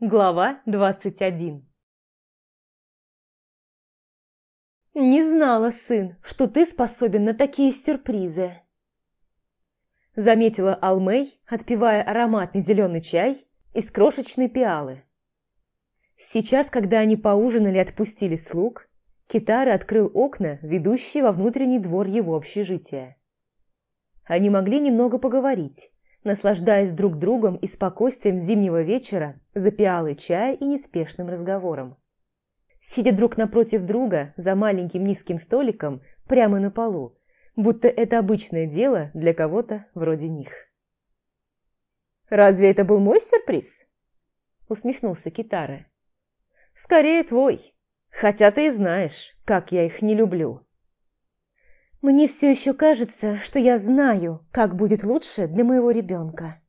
Глава 21 «Не знала, сын, что ты способен на такие сюрпризы!» Заметила Алмей, отпивая ароматный зеленый чай из крошечной пиалы. Сейчас, когда они поужинали и отпустили слуг, Китара открыл окна, ведущие во внутренний двор его общежития. Они могли немного поговорить, наслаждаясь друг другом и спокойствием зимнего вечера за пиалой чая и неспешным разговором. Сидя друг напротив друга за маленьким низким столиком прямо на полу, будто это обычное дело для кого-то вроде них. «Разве это был мой сюрприз?» усмехнулся Китара. «Скорее твой, хотя ты и знаешь, как я их не люблю». Мне все еще кажется, что я знаю, как будет лучше для моего ребенка.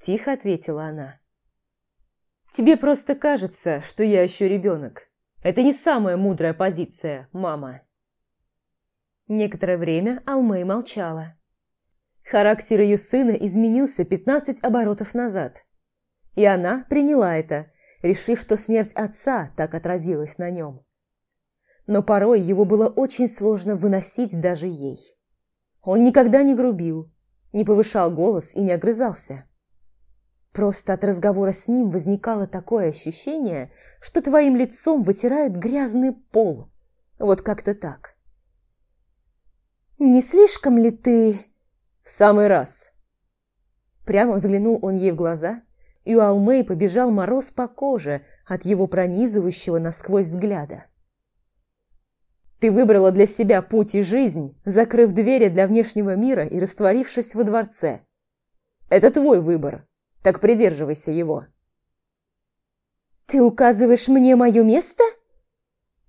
Тихо ответила она. Тебе просто кажется, что я еще ребенок. Это не самая мудрая позиция, мама. Некоторое время Алмей молчала. Характер ее сына изменился 15 оборотов назад. И она приняла это, решив, что смерть отца так отразилась на нем но порой его было очень сложно выносить даже ей. Он никогда не грубил, не повышал голос и не огрызался. Просто от разговора с ним возникало такое ощущение, что твоим лицом вытирают грязный пол. Вот как-то так. «Не слишком ли ты...» «В самый раз!» Прямо взглянул он ей в глаза, и у Алмей побежал мороз по коже от его пронизывающего насквозь взгляда. Ты выбрала для себя путь и жизнь, закрыв двери для внешнего мира и растворившись во дворце. Это твой выбор, так придерживайся его. Ты указываешь мне мое место?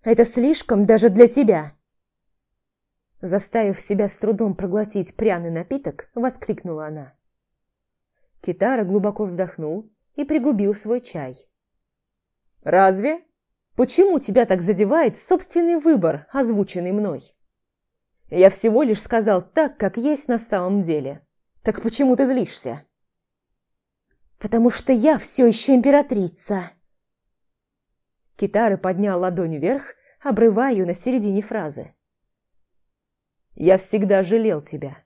Это слишком даже для тебя. Заставив себя с трудом проглотить пряный напиток, воскликнула она. Китара глубоко вздохнул и пригубил свой чай. «Разве?» Почему тебя так задевает собственный выбор, озвученный мной? Я всего лишь сказал так, как есть на самом деле. Так почему ты злишься? Потому что я все еще императрица. Китары поднял ладонь вверх, обрывая ее на середине фразы. Я всегда жалел тебя.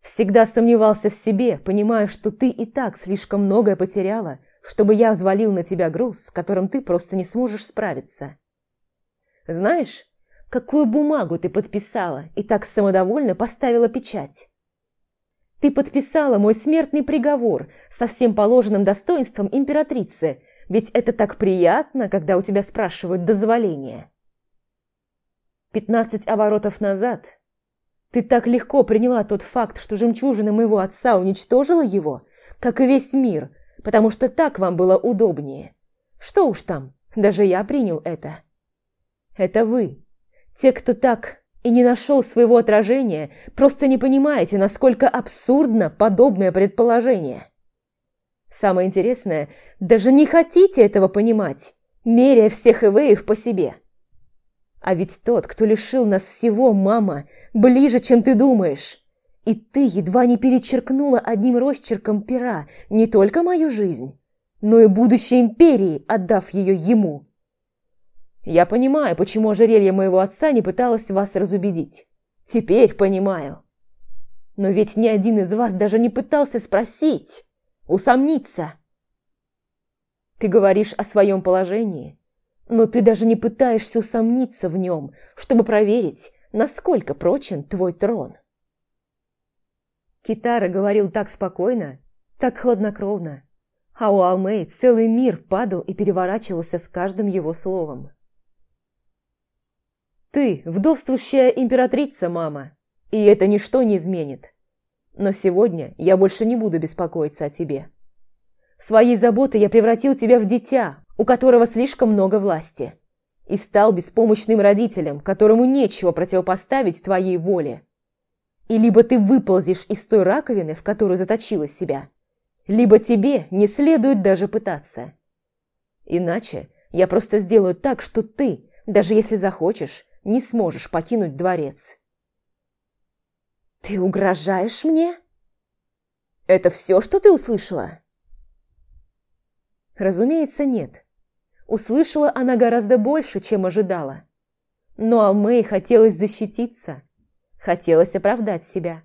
Всегда сомневался в себе, понимая, что ты и так слишком многое потеряла, чтобы я взвалил на тебя груз, с которым ты просто не сможешь справиться. Знаешь, какую бумагу ты подписала и так самодовольно поставила печать? Ты подписала мой смертный приговор со всем положенным достоинством императрицы, ведь это так приятно, когда у тебя спрашивают дозволение. Пятнадцать оборотов назад ты так легко приняла тот факт, что жемчужина моего отца уничтожила его, как и весь мир – потому что так вам было удобнее. Что уж там, даже я принял это. Это вы, те, кто так и не нашел своего отражения, просто не понимаете, насколько абсурдно подобное предположение. Самое интересное, даже не хотите этого понимать, меряя всех эвеев по себе. А ведь тот, кто лишил нас всего, мама, ближе, чем ты думаешь. И ты едва не перечеркнула одним росчерком пера не только мою жизнь, но и будущее империи, отдав ее ему. Я понимаю, почему ожерелье моего отца не пыталось вас разубедить. Теперь понимаю. Но ведь ни один из вас даже не пытался спросить, усомниться. Ты говоришь о своем положении, но ты даже не пытаешься усомниться в нем, чтобы проверить, насколько прочен твой трон. Китара говорил так спокойно, так хладнокровно, а у Алмей целый мир падал и переворачивался с каждым его словом. «Ты вдовствующая императрица, мама, и это ничто не изменит. Но сегодня я больше не буду беспокоиться о тебе. Своей заботой я превратил тебя в дитя, у которого слишком много власти, и стал беспомощным родителем, которому нечего противопоставить твоей воле. И либо ты выползешь из той раковины, в которую заточила себя, либо тебе не следует даже пытаться. Иначе я просто сделаю так, что ты, даже если захочешь, не сможешь покинуть дворец. «Ты угрожаешь мне?» «Это все, что ты услышала?» Разумеется, нет. Услышала она гораздо больше, чем ожидала. Но Алмей хотелось защититься, хотелось оправдать себя.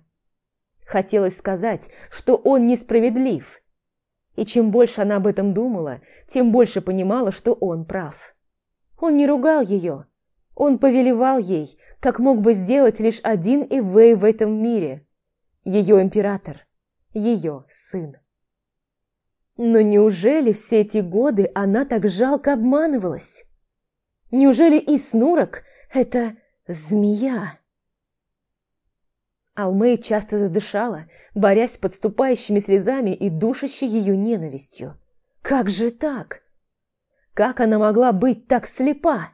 Хотелось сказать, что он несправедлив. И чем больше она об этом думала, тем больше понимала, что он прав. Он не ругал ее. Он повелевал ей, как мог бы сделать лишь один Ивей в этом мире. Ее император, ее сын. Но неужели все эти годы она так жалко обманывалась? Неужели и снурок – это змея? Алмей часто задышала, борясь с подступающими слезами и душащей ее ненавистью. Как же так? Как она могла быть так слепа?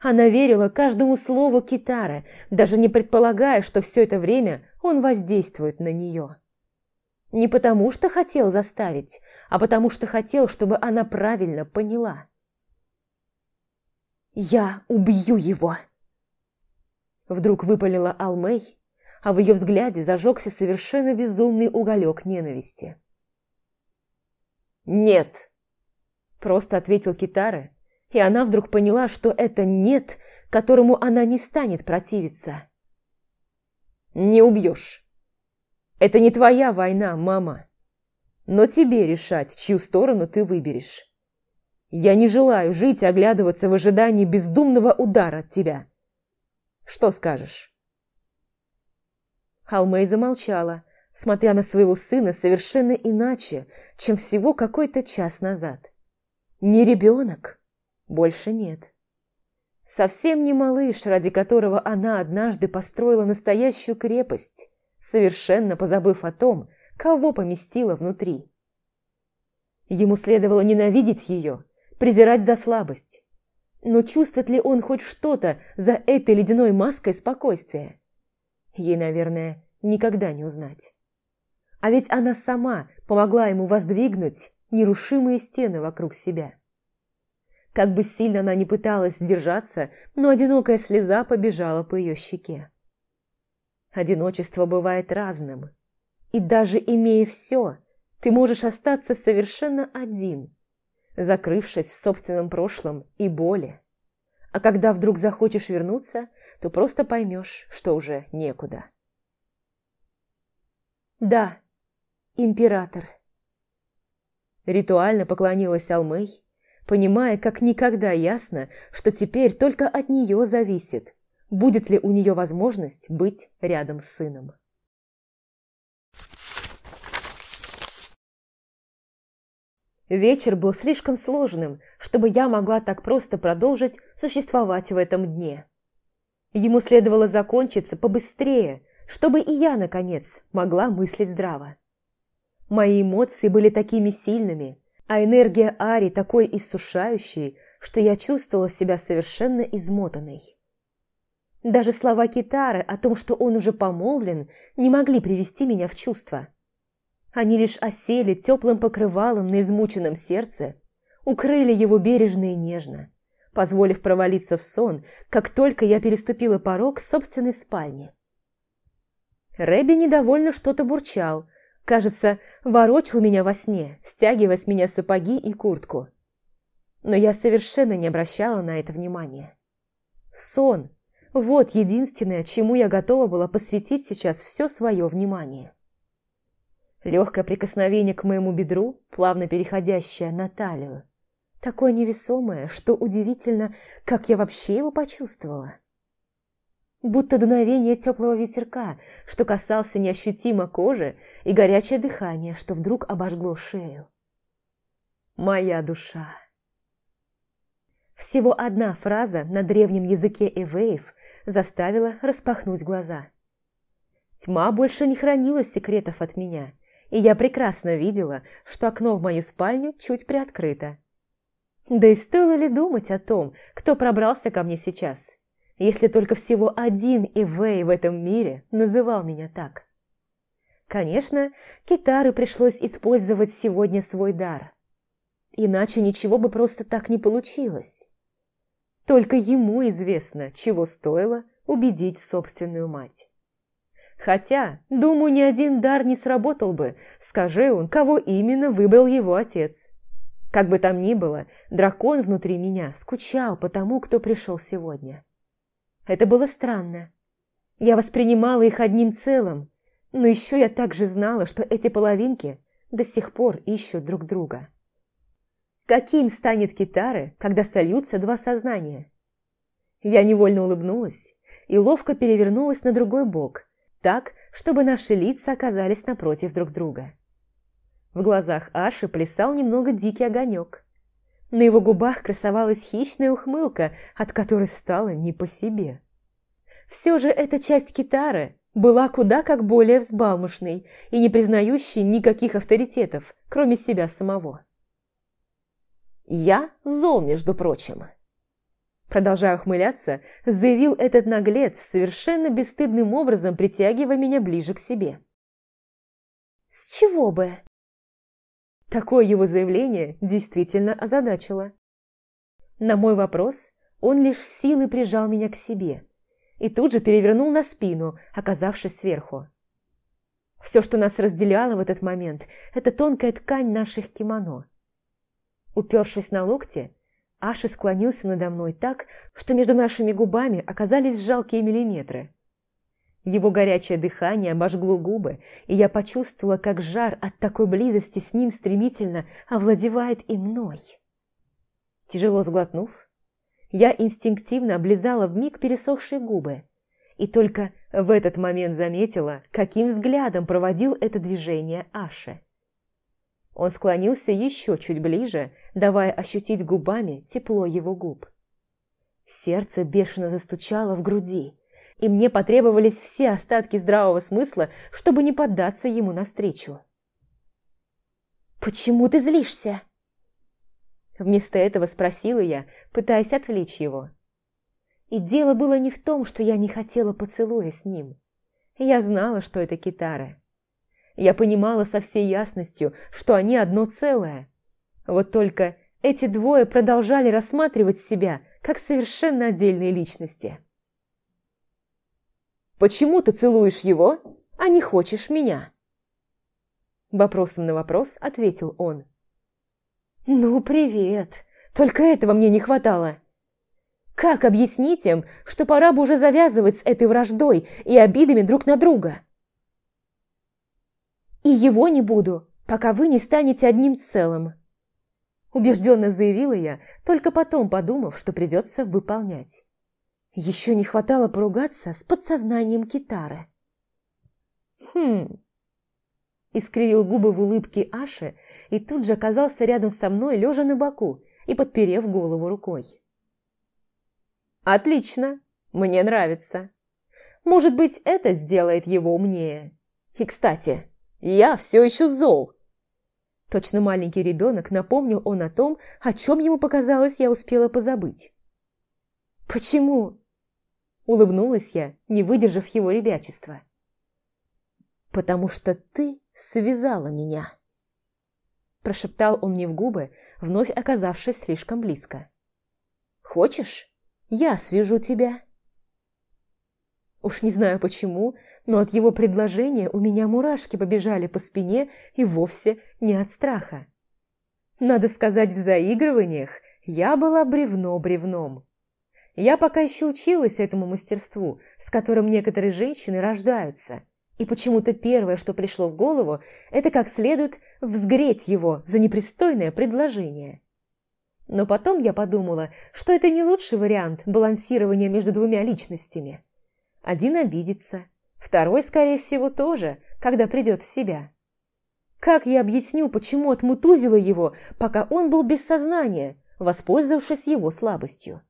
Она верила каждому слову Китара, даже не предполагая, что все это время он воздействует на нее. Не потому что хотел заставить, а потому что хотел, чтобы она правильно поняла. «Я убью его!» Вдруг выпалила Алмей, а в ее взгляде зажегся совершенно безумный уголек ненависти. «Нет!» – просто ответил Китара, и она вдруг поняла, что это «нет», которому она не станет противиться. «Не убьешь. Это не твоя война, мама. Но тебе решать, чью сторону ты выберешь. Я не желаю жить и оглядываться в ожидании бездумного удара от тебя. Что скажешь?» Халмей замолчала, смотря на своего сына совершенно иначе, чем всего какой-то час назад. Не ребенок, больше нет. Совсем не малыш, ради которого она однажды построила настоящую крепость, совершенно позабыв о том, кого поместила внутри. Ему следовало ненавидеть ее, презирать за слабость. Но чувствует ли он хоть что-то за этой ледяной маской спокойствия? Ей, наверное, никогда не узнать. А ведь она сама помогла ему воздвигнуть нерушимые стены вокруг себя. Как бы сильно она ни пыталась сдержаться, но одинокая слеза побежала по ее щеке. Одиночество бывает разным. И даже имея все, ты можешь остаться совершенно один, закрывшись в собственном прошлом и боли. А когда вдруг захочешь вернуться, то просто поймешь, что уже некуда. «Да, император». Ритуально поклонилась Алмей, понимая как никогда ясно, что теперь только от нее зависит, будет ли у нее возможность быть рядом с сыном. Вечер был слишком сложным, чтобы я могла так просто продолжить существовать в этом дне. Ему следовало закончиться побыстрее, чтобы и я, наконец, могла мыслить здраво. Мои эмоции были такими сильными, а энергия Ари такой иссушающей, что я чувствовала себя совершенно измотанной. Даже слова Китары о том, что он уже помолвлен, не могли привести меня в чувство. Они лишь осели теплым покрывалом на измученном сердце, укрыли его бережно и нежно, позволив провалиться в сон, как только я переступила порог собственной спальни. Рэби недовольно что-то бурчал, кажется, ворочал меня во сне, стягивая с меня сапоги и куртку. Но я совершенно не обращала на это внимания. Сон – вот единственное, чему я готова была посвятить сейчас все свое внимание. Легкое прикосновение к моему бедру, плавно переходящее на талию. Такое невесомое, что удивительно, как я вообще его почувствовала. Будто дуновение теплого ветерка, что касался неощутимо кожи, и горячее дыхание, что вдруг обожгло шею. Моя душа. Всего одна фраза на древнем языке эвеев заставила распахнуть глаза. Тьма больше не хранила секретов от меня – и я прекрасно видела, что окно в мою спальню чуть приоткрыто. Да и стоило ли думать о том, кто пробрался ко мне сейчас, если только всего один Ивей в этом мире называл меня так? Конечно, Китары пришлось использовать сегодня свой дар. Иначе ничего бы просто так не получилось. Только ему известно, чего стоило убедить собственную мать. Хотя, думаю, ни один дар не сработал бы, скажи он, кого именно выбрал его отец. Как бы там ни было, дракон внутри меня скучал по тому, кто пришел сегодня. Это было странно. Я воспринимала их одним целым, но еще я также знала, что эти половинки до сих пор ищут друг друга. Каким станет Китары, когда сольются два сознания? Я невольно улыбнулась и ловко перевернулась на другой бок, так, чтобы наши лица оказались напротив друг друга. В глазах Аши плясал немного дикий огонек. На его губах красовалась хищная ухмылка, от которой стало не по себе. Все же эта часть китары была куда как более взбалмошной и не признающей никаких авторитетов, кроме себя самого. «Я зол, между прочим», Продолжая ухмыляться, заявил этот наглец, совершенно бесстыдным образом притягивая меня ближе к себе. «С чего бы?» Такое его заявление действительно озадачило. На мой вопрос он лишь силой прижал меня к себе и тут же перевернул на спину, оказавшись сверху. Все, что нас разделяло в этот момент, это тонкая ткань наших кимоно. Упершись на локте, Аши склонился надо мной так, что между нашими губами оказались жалкие миллиметры. Его горячее дыхание обожгло губы, и я почувствовала, как жар от такой близости с ним стремительно овладевает и мной. Тяжело сглотнув, я инстинктивно облизала вмиг пересохшие губы, и только в этот момент заметила, каким взглядом проводил это движение Аши. Он склонился еще чуть ближе, давая ощутить губами тепло его губ. Сердце бешено застучало в груди, и мне потребовались все остатки здравого смысла, чтобы не поддаться ему навстречу. «Почему ты злишься?» Вместо этого спросила я, пытаясь отвлечь его. И дело было не в том, что я не хотела поцелуя с ним. Я знала, что это китара. Я понимала со всей ясностью, что они одно целое. Вот только эти двое продолжали рассматривать себя как совершенно отдельные личности. Почему ты целуешь его, а не хочешь меня?» Вопросом на вопрос ответил он. «Ну, привет. Только этого мне не хватало. Как объяснить им, что пора бы уже завязывать с этой враждой и обидами друг на друга?» «И его не буду, пока вы не станете одним целым», убежденно заявила я, только потом подумав, что придется выполнять. Еще не хватало поругаться с подсознанием китары. «Хм...» Искривил губы в улыбке Аши и тут же оказался рядом со мной, лежа на боку и подперев голову рукой. «Отлично! Мне нравится. Может быть, это сделает его умнее. И, кстати, я все еще зол!» Точно маленький ребенок напомнил он о том, о чем ему показалось, я успела позабыть. «Почему?» Улыбнулась я, не выдержав его ребячества. «Потому что ты связала меня!» Прошептал он мне в губы, вновь оказавшись слишком близко. «Хочешь, я свяжу тебя?» Уж не знаю почему, но от его предложения у меня мурашки побежали по спине и вовсе не от страха. Надо сказать, в заигрываниях я была бревно бревном. Я пока еще училась этому мастерству, с которым некоторые женщины рождаются. И почему-то первое, что пришло в голову, это как следует взгреть его за непристойное предложение. Но потом я подумала, что это не лучший вариант балансирования между двумя личностями. Один обидится, второй, скорее всего, тоже, когда придет в себя. Как я объясню, почему отмутузила его, пока он был без сознания, воспользовавшись его слабостью?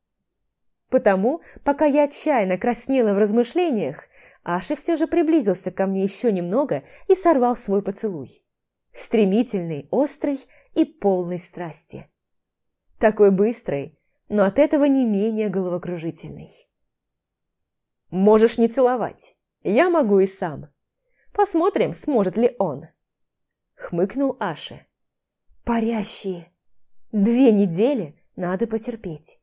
Потому, пока я отчаянно краснела в размышлениях, Аши все же приблизился ко мне еще немного и сорвал свой поцелуй. Стремительный, острый и полный страсти. Такой быстрый, но от этого не менее головокружительный. «Можешь не целовать, я могу и сам. Посмотрим, сможет ли он», — хмыкнул Аши. «Парящие! Две недели надо потерпеть».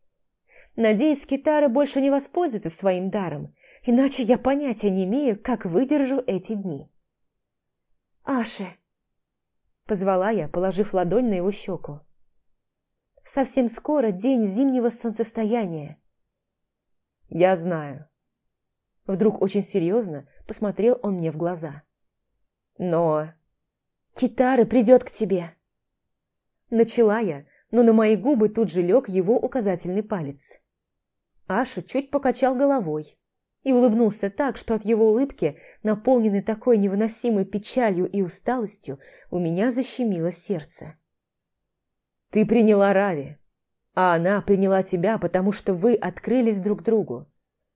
Надеюсь, Китара больше не воспользуется своим даром, иначе я понятия не имею, как выдержу эти дни. «Аше!» – позвала я, положив ладонь на его щеку. Совсем скоро день зимнего солнцестояния. Я знаю. Вдруг очень серьезно посмотрел он мне в глаза. Но... Китары придет к тебе. Начала я, но на мои губы тут же лег его указательный палец. Аша чуть покачал головой и улыбнулся так, что от его улыбки, наполненной такой невыносимой печалью и усталостью, у меня защемило сердце. «Ты приняла Рави, а она приняла тебя, потому что вы открылись друг другу.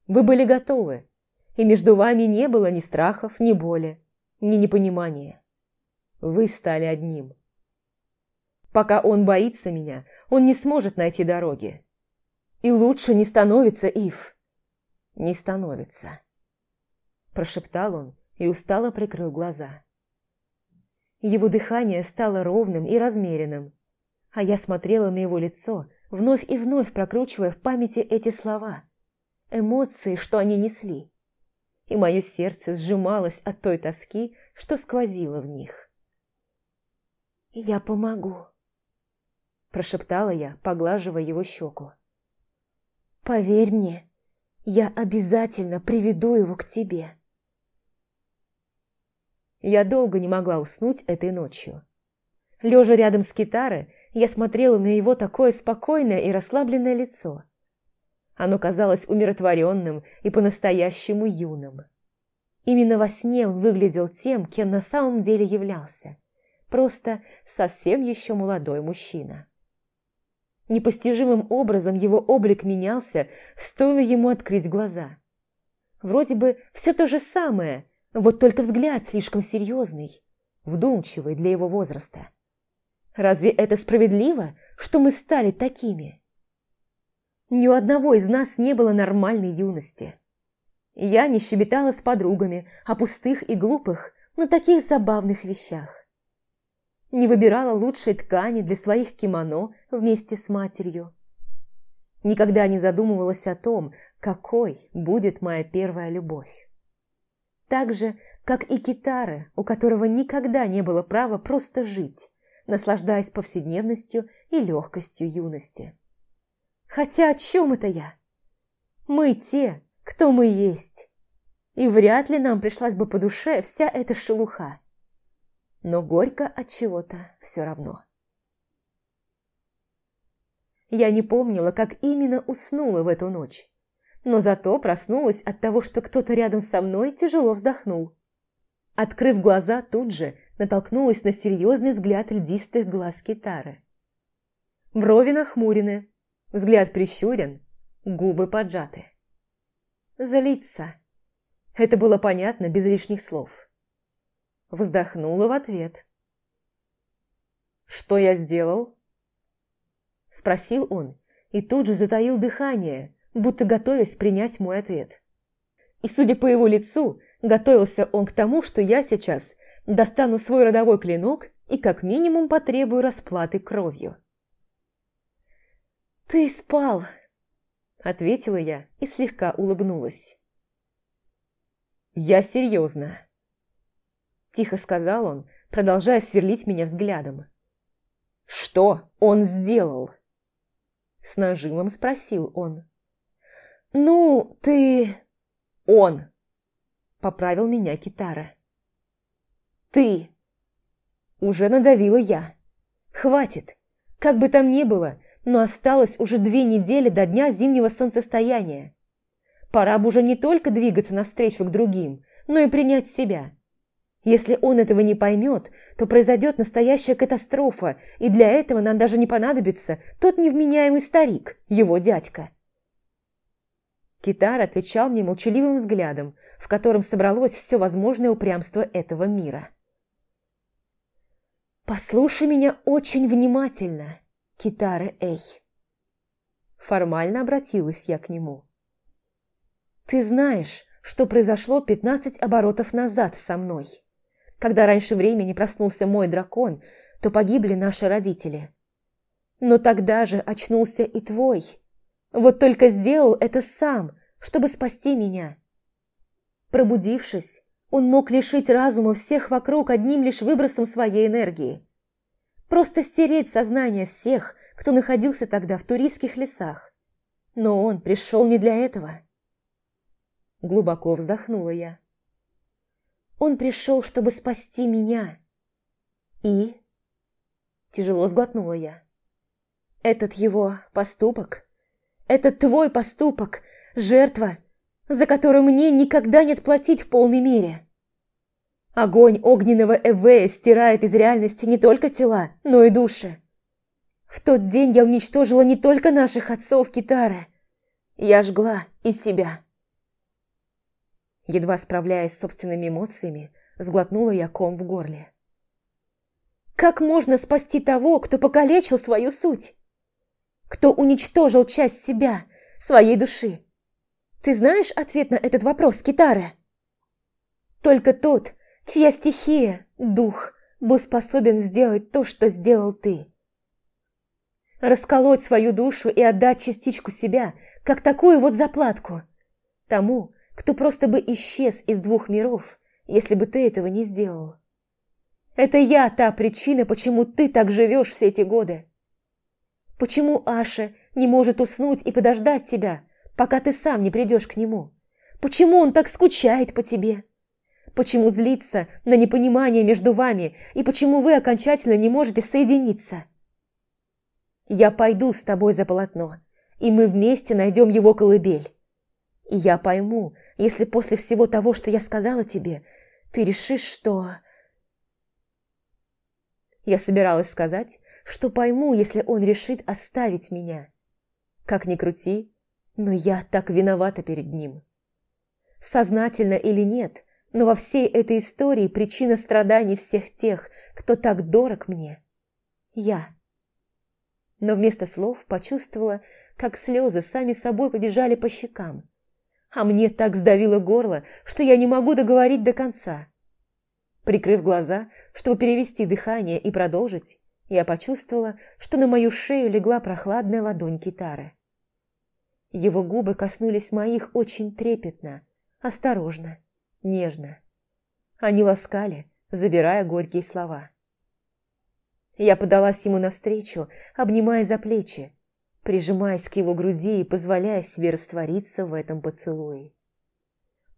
Вы были готовы, и между вами не было ни страхов, ни боли, ни непонимания. Вы стали одним. Пока он боится меня, он не сможет найти дороги. И лучше не становится, Ив. Не становится. Прошептал он и устало прикрыл глаза. Его дыхание стало ровным и размеренным, а я смотрела на его лицо, вновь и вновь прокручивая в памяти эти слова, эмоции, что они несли. И мое сердце сжималось от той тоски, что сквозило в них. «Я помогу», – прошептала я, поглаживая его щеку. «Поверь мне, я обязательно приведу его к тебе». Я долго не могла уснуть этой ночью. Лежа рядом с гитарой, я смотрела на его такое спокойное и расслабленное лицо. Оно казалось умиротворенным и по-настоящему юным. Именно во сне он выглядел тем, кем на самом деле являлся. Просто совсем еще молодой мужчина. Непостижимым образом его облик менялся, стоило ему открыть глаза. Вроде бы все то же самое, вот только взгляд слишком серьезный, вдумчивый для его возраста. Разве это справедливо, что мы стали такими? Ни у одного из нас не было нормальной юности. Я не щебетала с подругами о пустых и глупых, но таких забавных вещах. Не выбирала лучшие ткани для своих кимоно вместе с матерью. Никогда не задумывалась о том, какой будет моя первая любовь. Так же, как и Китара, у которого никогда не было права просто жить, наслаждаясь повседневностью и легкостью юности. Хотя о чем это я? Мы те, кто мы есть. И вряд ли нам пришлась бы по душе вся эта шелуха. Но горько от чего-то все равно. Я не помнила, как именно уснула в эту ночь, но зато проснулась от того, что кто-то рядом со мной тяжело вздохнул. Открыв глаза, тут же натолкнулась на серьезный взгляд льдистых глаз китары. Брови нахмурены, взгляд прищурен, губы поджаты. Злиться. Это было понятно без лишних слов. Вздохнула в ответ. «Что я сделал?» Спросил он и тут же затаил дыхание, будто готовясь принять мой ответ. И, судя по его лицу, готовился он к тому, что я сейчас достану свой родовой клинок и как минимум потребую расплаты кровью. «Ты спал!» – ответила я и слегка улыбнулась. «Я серьезно!» – тихо сказал он, продолжая сверлить меня взглядом. «Что он сделал?» С нажимом спросил он. «Ну, ты...» «Он!» – поправил меня Китара. «Ты!» Уже надавила я. «Хватит! Как бы там ни было, но осталось уже две недели до дня зимнего солнцестояния. Пора бы уже не только двигаться навстречу к другим, но и принять себя. Если он этого не поймет, то произойдет настоящая катастрофа, и для этого нам даже не понадобится тот невменяемый старик, его дядька. Китар отвечал мне молчаливым взглядом, в котором собралось все возможное упрямство этого мира. «Послушай меня очень внимательно, Китары Эй!» Формально обратилась я к нему. «Ты знаешь, что произошло пятнадцать оборотов назад со мной. Когда раньше времени проснулся мой дракон, то погибли наши родители. Но тогда же очнулся и твой. Вот только сделал это сам, чтобы спасти меня. Пробудившись, он мог лишить разума всех вокруг одним лишь выбросом своей энергии. Просто стереть сознание всех, кто находился тогда в туристских лесах. Но он пришел не для этого. Глубоко вздохнула я. Он пришел, чтобы спасти меня. И... Тяжело сглотнула я. Этот его поступок, этот твой поступок, жертва, за которую мне никогда нет платить в полной мере. Огонь огненного Эвея стирает из реальности не только тела, но и души. В тот день я уничтожила не только наших отцов Китары. Я жгла и себя. Едва справляясь с собственными эмоциями, сглотнула я ком в горле. Как можно спасти того, кто покалечил свою суть? Кто уничтожил часть себя, своей души? Ты знаешь ответ на этот вопрос, Китара? Только тот, чья стихия, дух, был способен сделать то, что сделал ты. Расколоть свою душу и отдать частичку себя, как такую вот заплатку. Тому, кто просто бы исчез из двух миров, если бы ты этого не сделал. Это я та причина, почему ты так живешь все эти годы. Почему Аша не может уснуть и подождать тебя, пока ты сам не придешь к нему? Почему он так скучает по тебе? Почему злится на непонимание между вами и почему вы окончательно не можете соединиться? Я пойду с тобой за полотно, и мы вместе найдем его колыбель. И я пойму, если после всего того, что я сказала тебе, ты решишь, что... Я собиралась сказать, что пойму, если он решит оставить меня. Как ни крути, но я так виновата перед ним. Сознательно или нет, но во всей этой истории причина страданий всех тех, кто так дорог мне – я. Но вместо слов почувствовала, как слезы сами собой побежали по щекам – а мне так сдавило горло, что я не могу договорить до конца. Прикрыв глаза, чтобы перевести дыхание и продолжить, я почувствовала, что на мою шею легла прохладная ладонь китары. Его губы коснулись моих очень трепетно, осторожно, нежно. Они ласкали, забирая горькие слова. Я подалась ему навстречу, обнимая за плечи, прижимаясь к его груди и позволяя себе раствориться в этом поцелуе.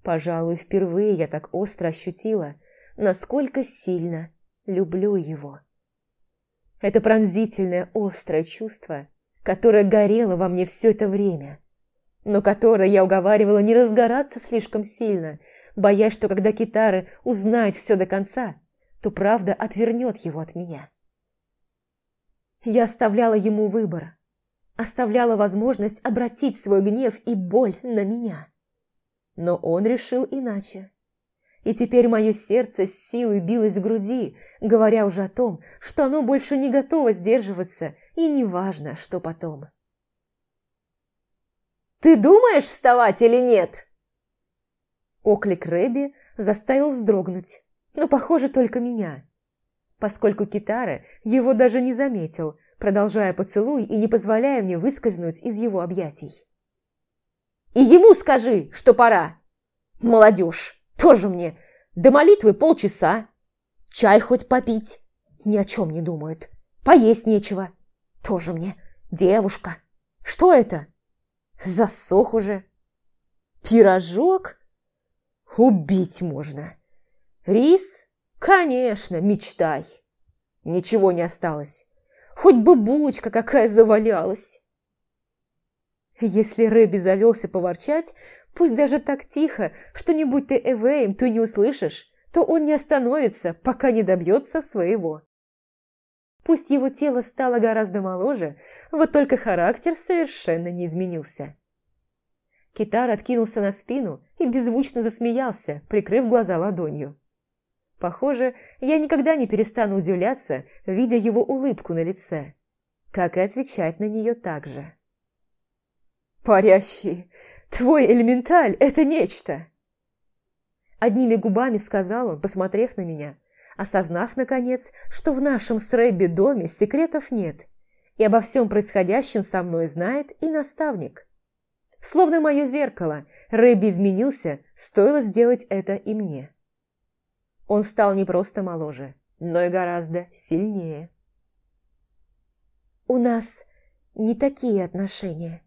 Пожалуй, впервые я так остро ощутила, насколько сильно люблю его. Это пронзительное, острое чувство, которое горело во мне все это время, но которое я уговаривала не разгораться слишком сильно, боясь, что когда Китары узнает все до конца, то правда отвернет его от меня. Я оставляла ему выбор – оставляла возможность обратить свой гнев и боль на меня. Но он решил иначе. И теперь мое сердце с силой билось в груди, говоря уже о том, что оно больше не готово сдерживаться, и неважно, что потом. «Ты думаешь вставать или нет?» Оклик Рэби заставил вздрогнуть, но, похоже, только меня. Поскольку Китара его даже не заметил, продолжая поцелуй и не позволяя мне выскользнуть из его объятий. «И ему скажи, что пора! Молодежь, тоже мне! До молитвы полчаса! Чай хоть попить! Ни о чем не думают! Поесть нечего! Тоже мне! Девушка! Что это? Засох уже! Пирожок? Убить можно! Рис? Конечно, мечтай! Ничего не осталось!» Хоть бы булочка какая завалялась. Если Рэби завелся поворчать, пусть даже так тихо, что не будь ты Эвеем, ты не услышишь, то он не остановится, пока не добьется своего. Пусть его тело стало гораздо моложе, вот только характер совершенно не изменился. Китар откинулся на спину и беззвучно засмеялся, прикрыв глаза ладонью. Похоже, я никогда не перестану удивляться, видя его улыбку на лице, как и отвечать на нее так же. «Парящий, твой элементаль – это нечто!» Одними губами сказал он, посмотрев на меня, осознав, наконец, что в нашем с Рэбби доме секретов нет, и обо всем происходящем со мной знает и наставник. Словно мое зеркало, Рэбби изменился, стоило сделать это и мне. Он стал не просто моложе, но и гораздо сильнее. у нас не такие отношения.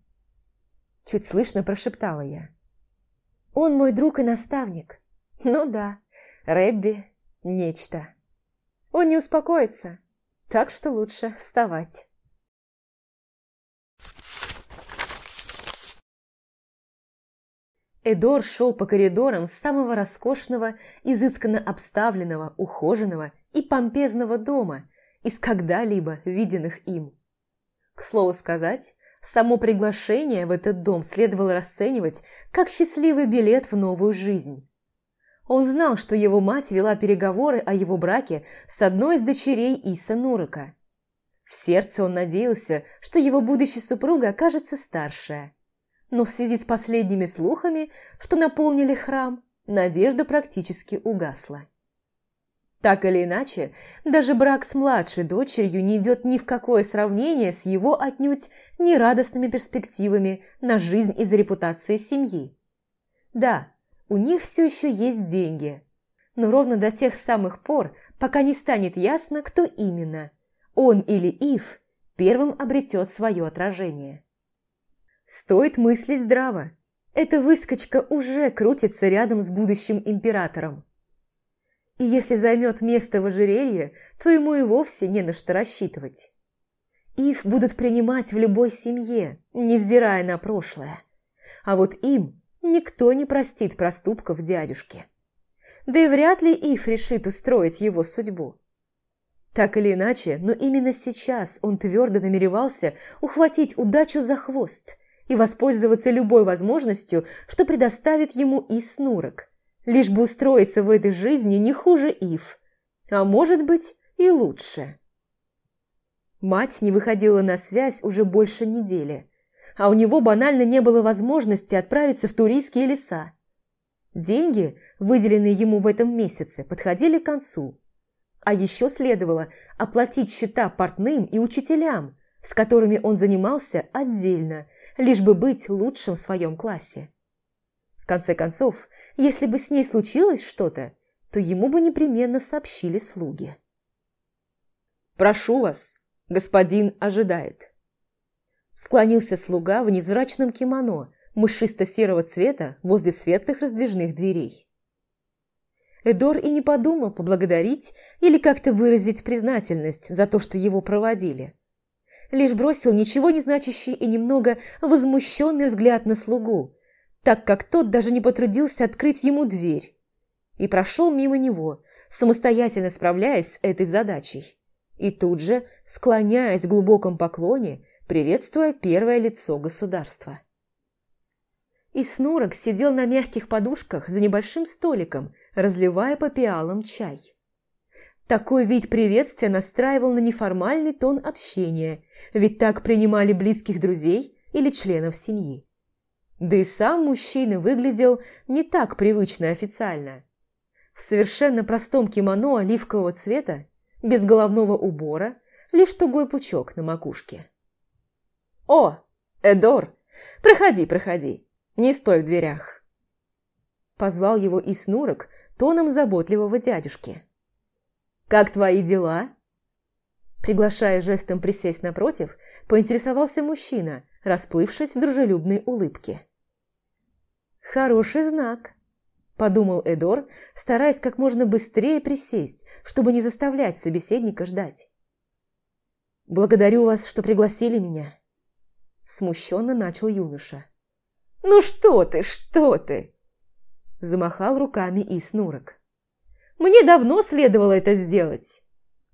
Чуть слышно прошептала я. Он мой друг и наставник. Ну да, Рэбби – нечто. Он не успокоится, так что лучше вставать. Эдор шел по коридорам самого роскошного, изысканно обставленного, ухоженного и помпезного дома из когда-либо виденных им. К слову сказать, само приглашение в этот дом следовало расценивать как счастливый билет в новую жизнь. Он знал, что его мать вела переговоры о его браке с одной из дочерей Иса Нурыка. В сердце он надеялся, что его будущая супруга окажется старшая – но в связи с последними слухами, что наполнили храм, надежда практически угасла. Так или иначе, даже брак с младшей дочерью не идет ни в какое сравнение с его отнюдь нерадостными перспективами на жизнь из репутации семьи. Да, у них все еще есть деньги, но ровно до тех самых пор, пока не станет ясно, кто именно, он или Ив, первым обретет свое отражение. Стоит мыслить здраво. Эта выскочка уже крутится рядом с будущим императором. И если займет место в ожерелье, то ему и вовсе не на что рассчитывать. Ив будут принимать в любой семье, невзирая на прошлое. А вот им никто не простит проступков дядюшки. Да и вряд ли Ив решит устроить его судьбу. Так или иначе, но именно сейчас он твердо намеревался ухватить удачу за хвост и воспользоваться любой возможностью, что предоставит ему и снурок, лишь бы устроиться в этой жизни не хуже Ив, а может быть и лучше. Мать не выходила на связь уже больше недели, а у него банально не было возможности отправиться в туристские леса. Деньги, выделенные ему в этом месяце, подходили к концу. А еще следовало оплатить счета портным и учителям, с которыми он занимался отдельно – лишь бы быть лучшим в своем классе. В конце концов, если бы с ней случилось что-то, то ему бы непременно сообщили слуги. «Прошу вас, господин ожидает». Склонился слуга в невзрачном кимоно, мышисто-серого цвета возле светлых раздвижных дверей. Эдор и не подумал поблагодарить или как-то выразить признательность за то, что его проводили лишь бросил ничего не значащий и немного возмущенный взгляд на слугу, так как тот даже не потрудился открыть ему дверь, и прошел мимо него, самостоятельно справляясь с этой задачей, и тут же, склоняясь в глубоком поклоне, приветствуя первое лицо государства. И Снурок сидел на мягких подушках за небольшим столиком, разливая по пиалам чай. Такой вид приветствия настраивал на неформальный тон общения, ведь так принимали близких друзей или членов семьи. Да и сам мужчина выглядел не так привычно официально. В совершенно простом кимоно оливкового цвета, без головного убора, лишь тугой пучок на макушке. «О, Эдор, проходи, проходи, не стой в дверях!» Позвал его и снурок тоном заботливого дядюшки. «Как твои дела?» Приглашая жестом присесть напротив, поинтересовался мужчина, расплывшись в дружелюбной улыбке. «Хороший знак», – подумал Эдор, стараясь как можно быстрее присесть, чтобы не заставлять собеседника ждать. «Благодарю вас, что пригласили меня», – смущенно начал юноша. «Ну что ты, что ты!» – замахал руками и снурок. Мне давно следовало это сделать.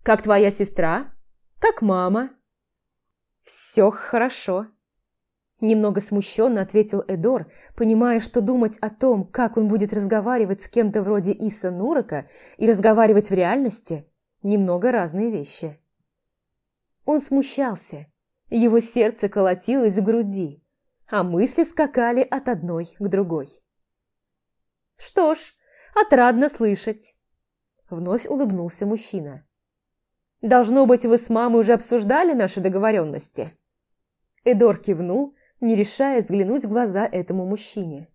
Как твоя сестра? Как мама?» «Все хорошо», – немного смущенно ответил Эдор, понимая, что думать о том, как он будет разговаривать с кем-то вроде Иса Нурока и разговаривать в реальности – немного разные вещи. Он смущался, его сердце колотилось в груди, а мысли скакали от одной к другой. «Что ж, отрадно слышать. Вновь улыбнулся мужчина. «Должно быть, вы с мамой уже обсуждали наши договоренности?» Эдор кивнул, не решая взглянуть в глаза этому мужчине.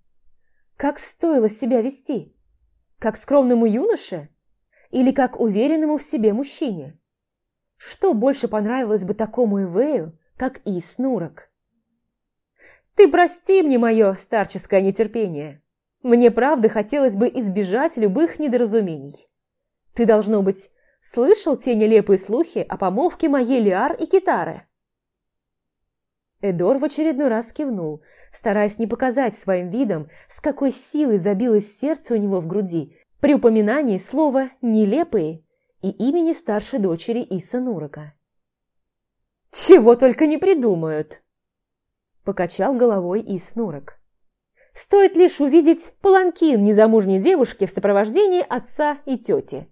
Как стоило себя вести? Как скромному юноше? Или как уверенному в себе мужчине? что больше понравилось бы такому Ивею, как и Снурок. «Ты прости мне мое старческое нетерпение. Мне правда хотелось бы избежать любых недоразумений. Ты, должно быть, слышал те нелепые слухи о помолвке моей Лиар и Китары?» Эдор в очередной раз кивнул, стараясь не показать своим видом, с какой силой забилось сердце у него в груди при упоминании слова «нелепые» и имени старшей дочери Иса Нурака. «Чего только не придумают!» – покачал головой Ис Нурак. «Стоит лишь увидеть паланкин незамужней девушки в сопровождении отца и тети.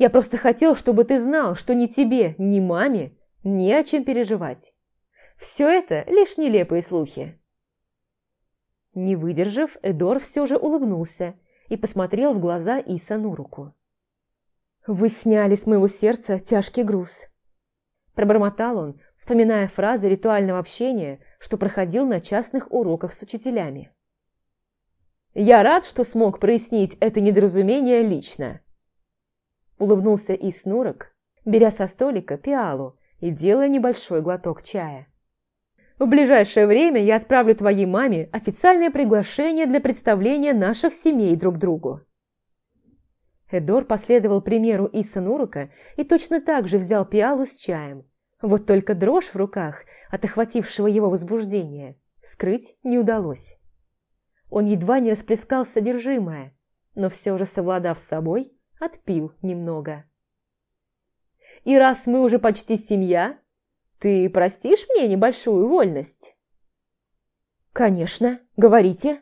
Я просто хотел, чтобы ты знал, что ни тебе, ни маме не о чем переживать. Все это лишь нелепые слухи». Не выдержав, Эдор все же улыбнулся и посмотрел в глаза Иса Нуруку. «Вы сняли с моего сердца тяжкий груз». Пробормотал он, вспоминая фразы ритуального общения, что проходил на частных уроках с учителями. «Я рад, что смог прояснить это недоразумение лично», улыбнулся Ис Нурок, беря со столика пиалу и делая небольшой глоток чая. В ближайшее время я отправлю твоей маме официальное приглашение для представления наших семей друг другу». Эдор последовал примеру Иса Нурука и точно так же взял пиалу с чаем. Вот только дрожь в руках от охватившего его возбуждения скрыть не удалось. Он едва не расплескал содержимое, но все же, совладав с собой, отпил немного. «И раз мы уже почти семья, ты простишь мне небольшую вольность?» «Конечно, говорите»,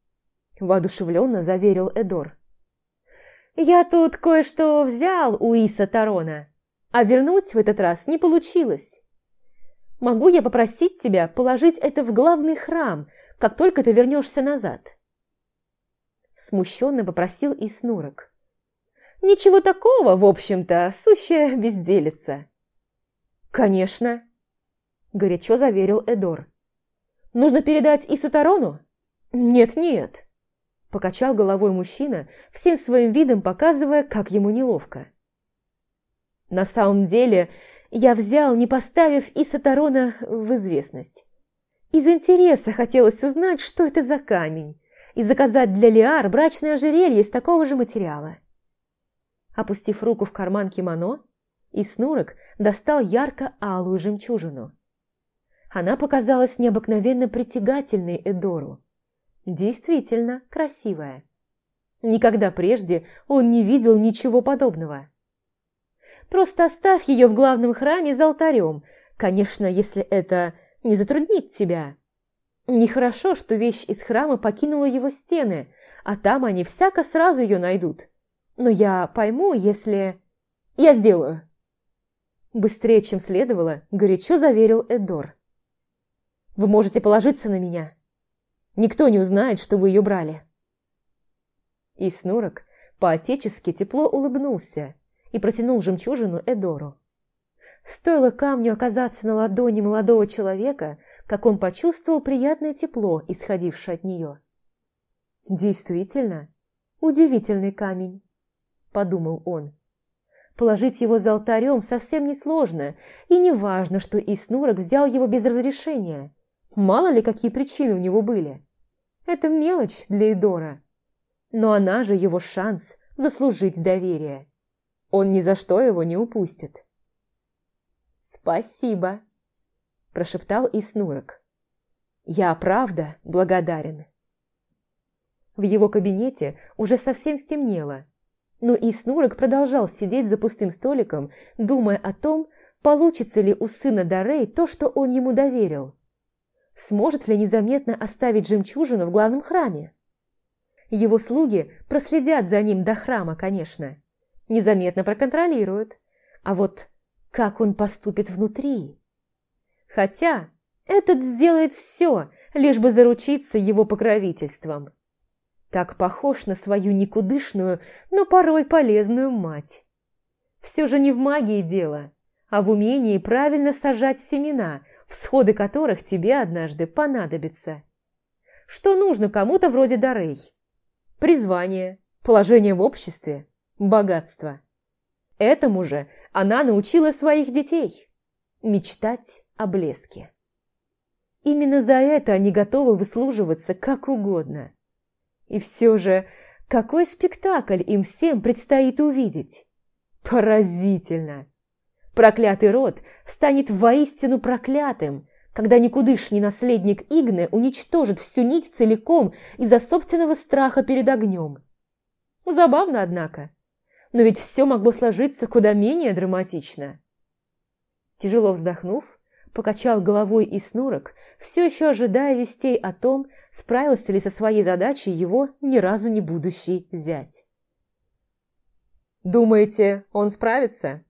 – воодушевленно заверил Эдор. «Я тут кое-что взял у Иса Тарона, а вернуть в этот раз не получилось. Могу я попросить тебя положить это в главный храм, как только ты вернешься назад?» Смущенно попросил Иснурок. «Ничего такого, в общем-то, сущая безделица». «Конечно», – горячо заверил Эдор. «Нужно передать Исутарону?» «Нет-нет», – покачал головой мужчина, всем своим видом показывая, как ему неловко. «На самом деле, я взял, не поставив Исатарона в известность. Из интереса хотелось узнать, что это за камень, и заказать для Лиар брачное ожерелье из такого же материала». Опустив руку в карман кимоно, и Снурок достал ярко-алую жемчужину. Она показалась необыкновенно притягательной Эдору. Действительно красивая. Никогда прежде он не видел ничего подобного. «Просто оставь ее в главном храме за алтарем, конечно, если это не затруднит тебя», Нехорошо, что вещь из храма покинула его стены, а там они всяко сразу ее найдут. Но я пойму, если... Я сделаю. Быстрее, чем следовало, горячо заверил Эдор. «Вы можете положиться на меня. Никто не узнает, что вы ее брали». И Снурок по-отечески тепло улыбнулся и протянул жемчужину Эдору. Стоило камню оказаться на ладони молодого человека, как он почувствовал приятное тепло, исходившее от нее. «Действительно, удивительный камень», – подумал он. Положить его за алтарем совсем несложно, и не важно, что Иснурок взял его без разрешения. Мало ли, какие причины у него были. Это мелочь для Эдора. Но она же его шанс заслужить доверие. Он ни за что его не упустит. «Спасибо», – прошептал Иснурок. «Я правда благодарен». В его кабинете уже совсем стемнело, но и Снурок продолжал сидеть за пустым столиком, думая о том, получится ли у сына Дарей то, что он ему доверил. Сможет ли незаметно оставить жемчужину в главном храме? Его слуги проследят за ним до храма, конечно. Незаметно проконтролируют. А вот как он поступит внутри? Хотя этот сделает все, лишь бы заручиться его покровительством. Так похож на свою никудышную, но порой полезную мать. Все же не в магии дело, а в умении правильно сажать семена, всходы которых тебе однажды понадобятся. Что нужно кому-то вроде Дарей? Призвание, положение в обществе, богатство. Этому же она научила своих детей мечтать о блеске. Именно за это они готовы выслуживаться как угодно. И все же, какой спектакль им всем предстоит увидеть? Поразительно! Проклятый род станет воистину проклятым, когда никудышний наследник Игны уничтожит всю нить целиком из-за собственного страха перед огнем. Забавно, однако. Но ведь все могло сложиться куда менее драматично. Тяжело вздохнув, покачал головой и снурок, все еще ожидая вестей о том, справился ли со своей задачей его ни разу не будущий зять. «Думаете, он справится?»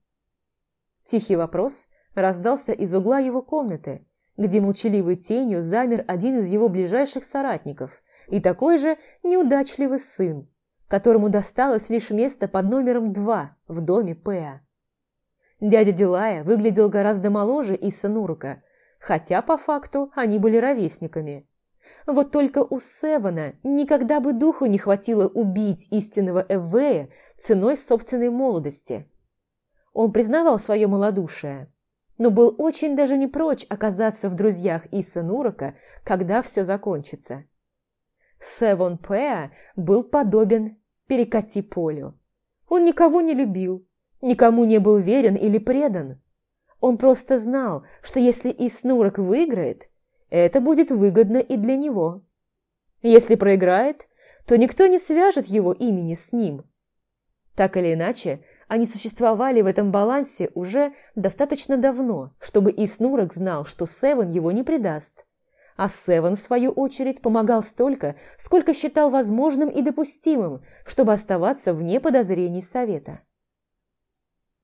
Тихий вопрос раздался из угла его комнаты, где молчаливой тенью замер один из его ближайших соратников и такой же неудачливый сын, которому досталось лишь место под номером два в доме Пэа. Дядя Дилая выглядел гораздо моложе Иса Нурука, хотя по факту они были ровесниками. Вот только у Севана никогда бы духу не хватило убить истинного Эвея ценой собственной молодости. Он признавал свое малодушие, но был очень даже не прочь оказаться в друзьях Иса Нурука, когда все закончится. Севон Пэа был подобен перекати полю. Он никого не любил, никому не был верен или предан. Он просто знал, что если Иснурок выиграет, это будет выгодно и для него. Если проиграет, то никто не свяжет его имени с ним. Так или иначе, они существовали в этом балансе уже достаточно давно, чтобы Иснурок знал, что Севен его не предаст. А Севен, в свою очередь, помогал столько, сколько считал возможным и допустимым, чтобы оставаться вне подозрений совета.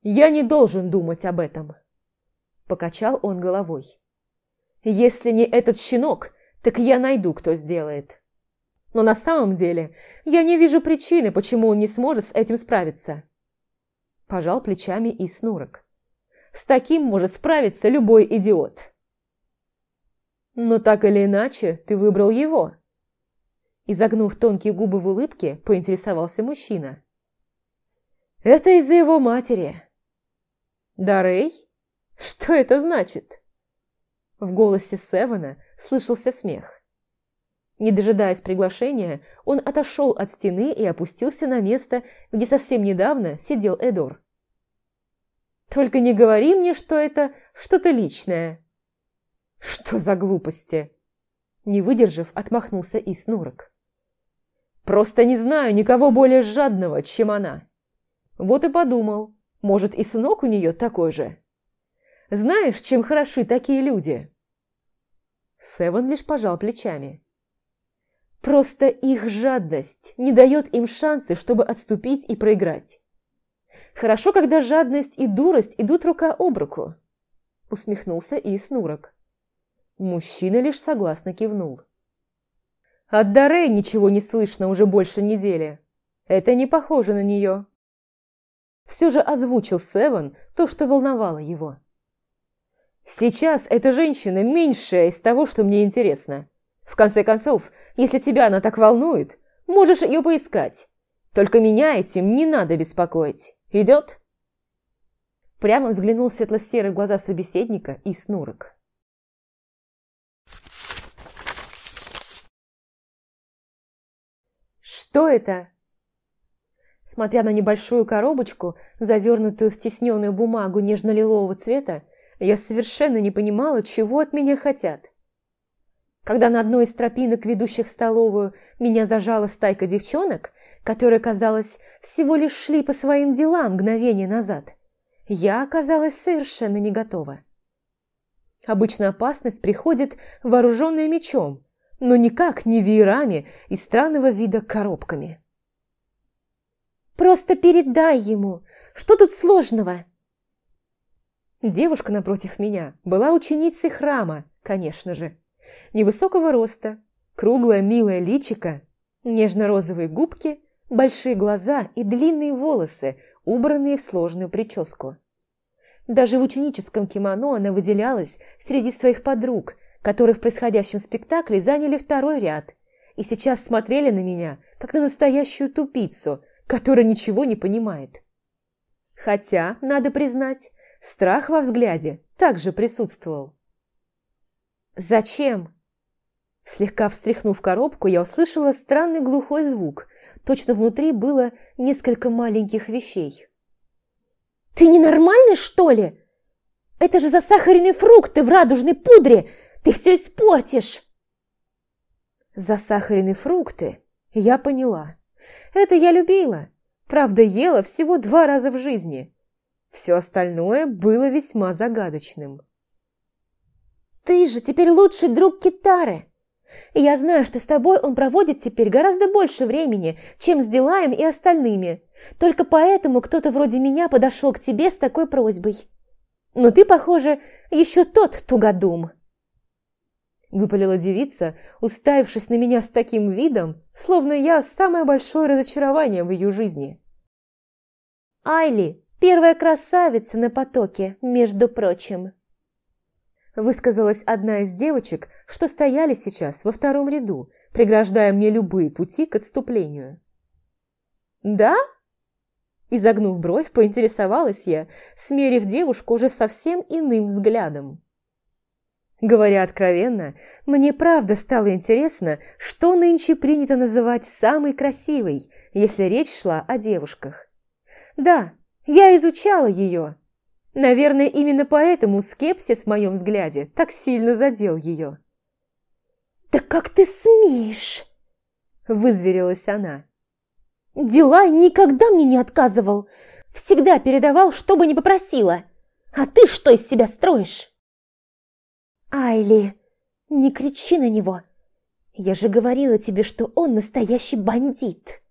«Я не должен думать об этом», – покачал он головой. «Если не этот щенок, так я найду, кто сделает. Но на самом деле я не вижу причины, почему он не сможет с этим справиться». Пожал плечами и снурок. «С таким может справиться любой идиот». «Но так или иначе ты выбрал его». Изогнув тонкие губы в улыбке, поинтересовался мужчина. «Это из-за его матери», «Дарей? Что это значит?» В голосе Севена слышался смех. Не дожидаясь приглашения, он отошел от стены и опустился на место, где совсем недавно сидел Эдор. «Только не говори мне, что это что-то личное». «Что за глупости?» Не выдержав, отмахнулся и Снурок. «Просто не знаю никого более жадного, чем она. Вот и подумал, может, и сынок у нее такой же? Знаешь, чем хороши такие люди?» Севен лишь пожал плечами. «Просто их жадность не дает им шансы, чтобы отступить и проиграть. Хорошо, когда жадность и дурость идут рука об руку», усмехнулся и Снурок. Мужчина лишь согласно кивнул. «От Дарей ничего не слышно уже больше недели. Это не похоже на нее все же озвучил Севен то, что волновало его. «Сейчас эта женщина меньшая из того, что мне интересно. В конце концов, если тебя она так волнует, можешь ее поискать. Только меня этим не надо беспокоить. Идет?» Прямо взглянул светло-серые глаза собеседника и снурок. «Что это?» Смотря на небольшую коробочку, завернутую в тесненную бумагу нежно-лилового цвета, я совершенно не понимала, чего от меня хотят. Когда на одной из тропинок, ведущих в столовую, меня зажала стайка девчонок, которые, казалось, всего лишь шли по своим делам мгновение назад, я оказалась совершенно не готова. Обычно опасность приходит вооруженная мечом, но никак не веерами и странного вида коробками. Просто передай ему. Что тут сложного?» Девушка напротив меня была ученицей храма, конечно же. Невысокого роста, круглое милое личико, нежно-розовые губки, большие глаза и длинные волосы, убранные в сложную прическу. Даже в ученическом кимоно она выделялась среди своих подруг, которые в происходящем спектакле заняли второй ряд и сейчас смотрели на меня, как на настоящую тупицу, который ничего не понимает. Хотя, надо признать, страх во взгляде также присутствовал. «Зачем?» Слегка встряхнув коробку, я услышала странный глухой звук. Точно внутри было несколько маленьких вещей. «Ты ненормальный, что ли? Это же засахаренные фрукты в радужной пудре! Ты все испортишь!» Засахаренные фрукты, я поняла. Это я любила. Правда, ела всего два раза в жизни. Все остальное было весьма загадочным. «Ты же теперь лучший друг Китары!» Я знаю, что с тобой он проводит теперь гораздо больше времени, чем с Дилаем и остальными. Только поэтому кто-то вроде меня подошел к тебе с такой просьбой. Но ты, похоже, еще тот тугодум. Выпалила девица, уставившись на меня с таким видом, словно я самое большое разочарование в ее жизни. «Айли, первая красавица на потоке, между прочим», высказалась одна из девочек, что стояли сейчас во втором ряду, преграждая мне любые пути к отступлению. «Да?» Изогнув бровь, поинтересовалась я, смерив девушку уже совсем иным взглядом. Говоря откровенно, мне правда стало интересно, что нынче принято называть самой красивой, если речь шла о девушках. Да, я изучала ее. Наверное, именно поэтому скепсис в моем взгляде так сильно задел ее. «Да как ты смеешь?» – вызверилась она. «Дилай никогда мне не отказывал. Всегда передавал, что бы ни попросила. А ты что из себя строишь?» «Айли, не кричи на него. Я же говорила тебе, что он настоящий бандит!»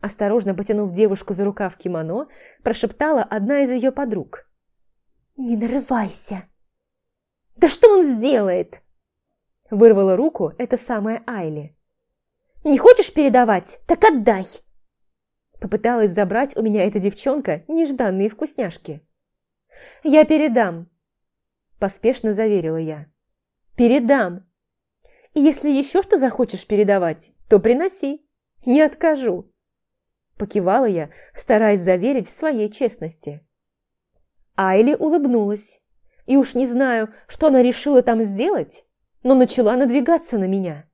Осторожно потянув девушку за рукав кимоно, прошептала одна из ее подруг. «Не нарывайся!» «Да что он сделает?» Вырвала руку эта самая Айли. «Не хочешь передавать? Так отдай!» Попыталась забрать у меня эта девчонка нежданные вкусняшки. «Я передам!» Поспешно заверила я. «Передам. И если еще что захочешь передавать, то приноси. Не откажу». Покивала я, стараясь заверить в своей честности. Айли улыбнулась. И уж не знаю, что она решила там сделать, но начала надвигаться на меня.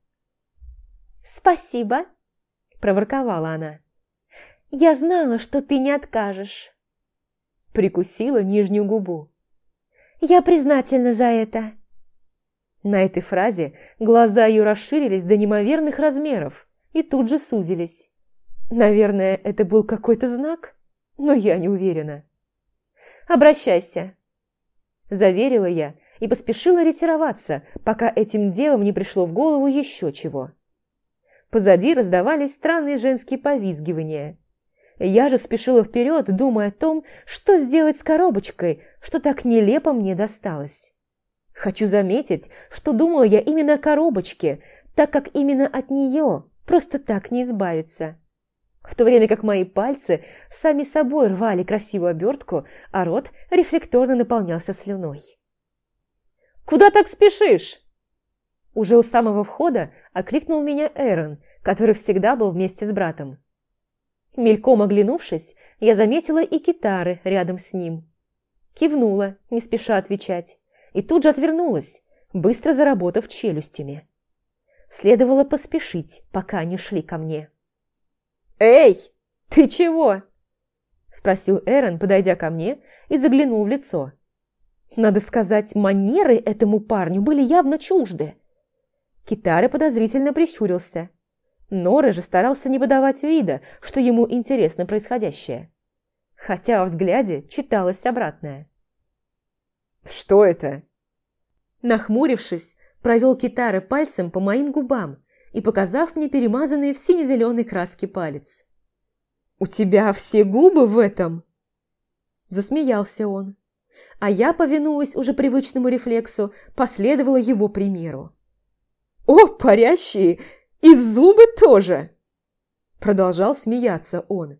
«Спасибо», – проворковала она. «Я знала, что ты не откажешь». Прикусила нижнюю губу. Я признательна за это». На этой фразе глаза ее расширились до неимоверных размеров и тут же сузились. Наверное, это был какой-то знак, но я не уверена. «Обращайся», – заверила я и поспешила ретироваться, пока этим делом не пришло в голову еще чего. Позади раздавались странные женские повизгивания. Я же спешила вперед, думая о том, что сделать с коробочкой, что так нелепо мне досталось. Хочу заметить, что думала я именно о коробочке, так как именно от нее просто так не избавиться. В то время как мои пальцы сами собой рвали красивую обертку, а рот рефлекторно наполнялся слюной. «Куда так спешишь?» Уже у самого входа окликнул меня Эрон, который всегда был вместе с братом. Мельком оглянувшись, я заметила и китары рядом с ним. Кивнула, не спеша отвечать, и тут же отвернулась, быстро заработав челюстями. Следовало поспешить, пока они шли ко мне. «Эй, ты чего?» Спросил Эрен, подойдя ко мне и заглянул в лицо. Надо сказать, манеры этому парню были явно чужды. Китары подозрительно прищурился – Норы же старался не подавать вида, что ему интересно происходящее. Хотя во взгляде читалось обратное. «Что это?» Нахмурившись, провел китары пальцем по моим губам и показав мне перемазанный в сине-зеленой краске палец. «У тебя все губы в этом?» Засмеялся он. А я, повинуясь уже привычному рефлексу, последовала его примеру. «О, парящие! И зубы тоже!» Продолжал смеяться он.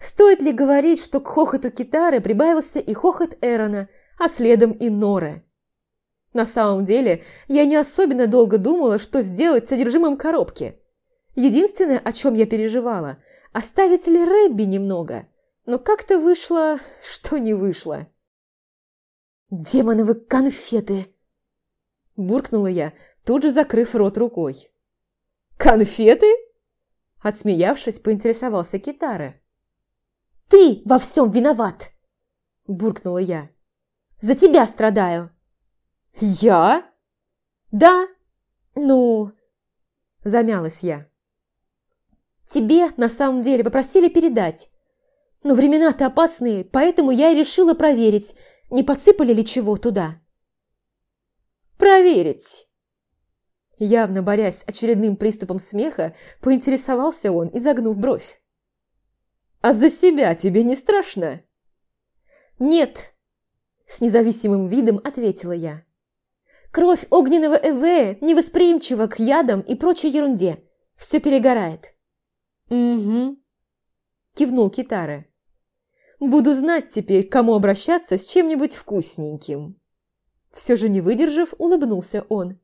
Стоит ли говорить, что к хохоту Китары прибавился и хохот Эрона, а следом и Норы? На самом деле, я не особенно долго думала, что сделать с содержимым коробки. Единственное, о чем я переживала, оставить ли Рэбби немного. но как-то вышло, что не вышло. «Демоновы конфеты!» Буркнула я, тут же закрыв рот рукой. «Конфеты?» Отсмеявшись, поинтересовался Китара. «Ты во всем виноват!» Буркнула я. «За тебя страдаю!» «Я?» «Да, ну...» Замялась я. «Тебе на самом деле попросили передать. Но времена-то опасные, поэтому я и решила проверить, не подсыпали ли чего туда». «Проверить!» Явно борясь с очередным приступом смеха, поинтересовался он, изогнув бровь. «А за себя тебе не страшно?» «Нет!» С независимым видом ответила я. Кровь огненного Эвея невосприимчива к ядам и прочей ерунде. Все перегорает. «Угу», – кивнул Китара. «Буду знать теперь, к кому обращаться с чем-нибудь вкусненьким». Все же не выдержав, улыбнулся он.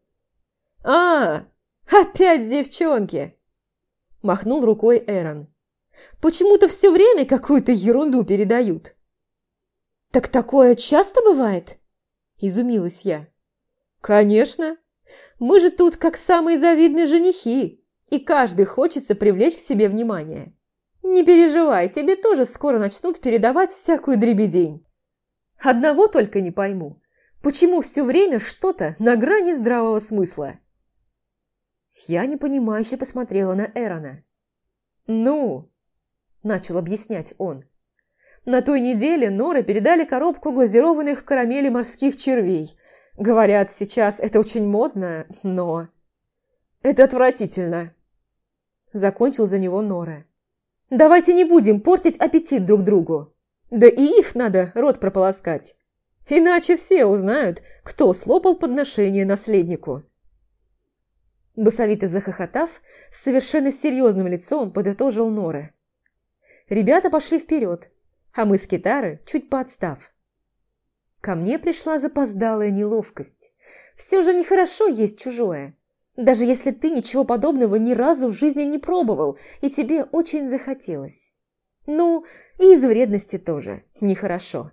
«А, опять девчонки!» – махнул рукой Эрон. «Почему-то все время какую-то ерунду передают». «Так такое часто бывает?» – изумилась я. «Конечно. Мы же тут как самые завидные женихи, и каждый хочется привлечь к себе внимание. Не переживай, тебе тоже скоро начнут передавать всякую дребедень. Одного только не пойму, почему все время что-то на грани здравого смысла?» Я непонимающе посмотрела на Эрона. «Ну?» – начал объяснять он. «На той неделе Норы передали коробку глазированных карамелей морских червей – Говорят, сейчас это очень модно, но... Это отвратительно. Закончил за него Нора. Давайте не будем портить аппетит друг другу. Да и их надо рот прополоскать. Иначе все узнают, кто слопал подношение наследнику. Басовито захохотав, с совершенно серьезным лицом подытожил Нора. Ребята пошли вперед, а мы с Китары чуть поотстав. Ко мне пришла запоздалая неловкость. Все же нехорошо есть чужое. Даже если ты ничего подобного ни разу в жизни не пробовал, и тебе очень захотелось. Ну, и из вредности тоже нехорошо.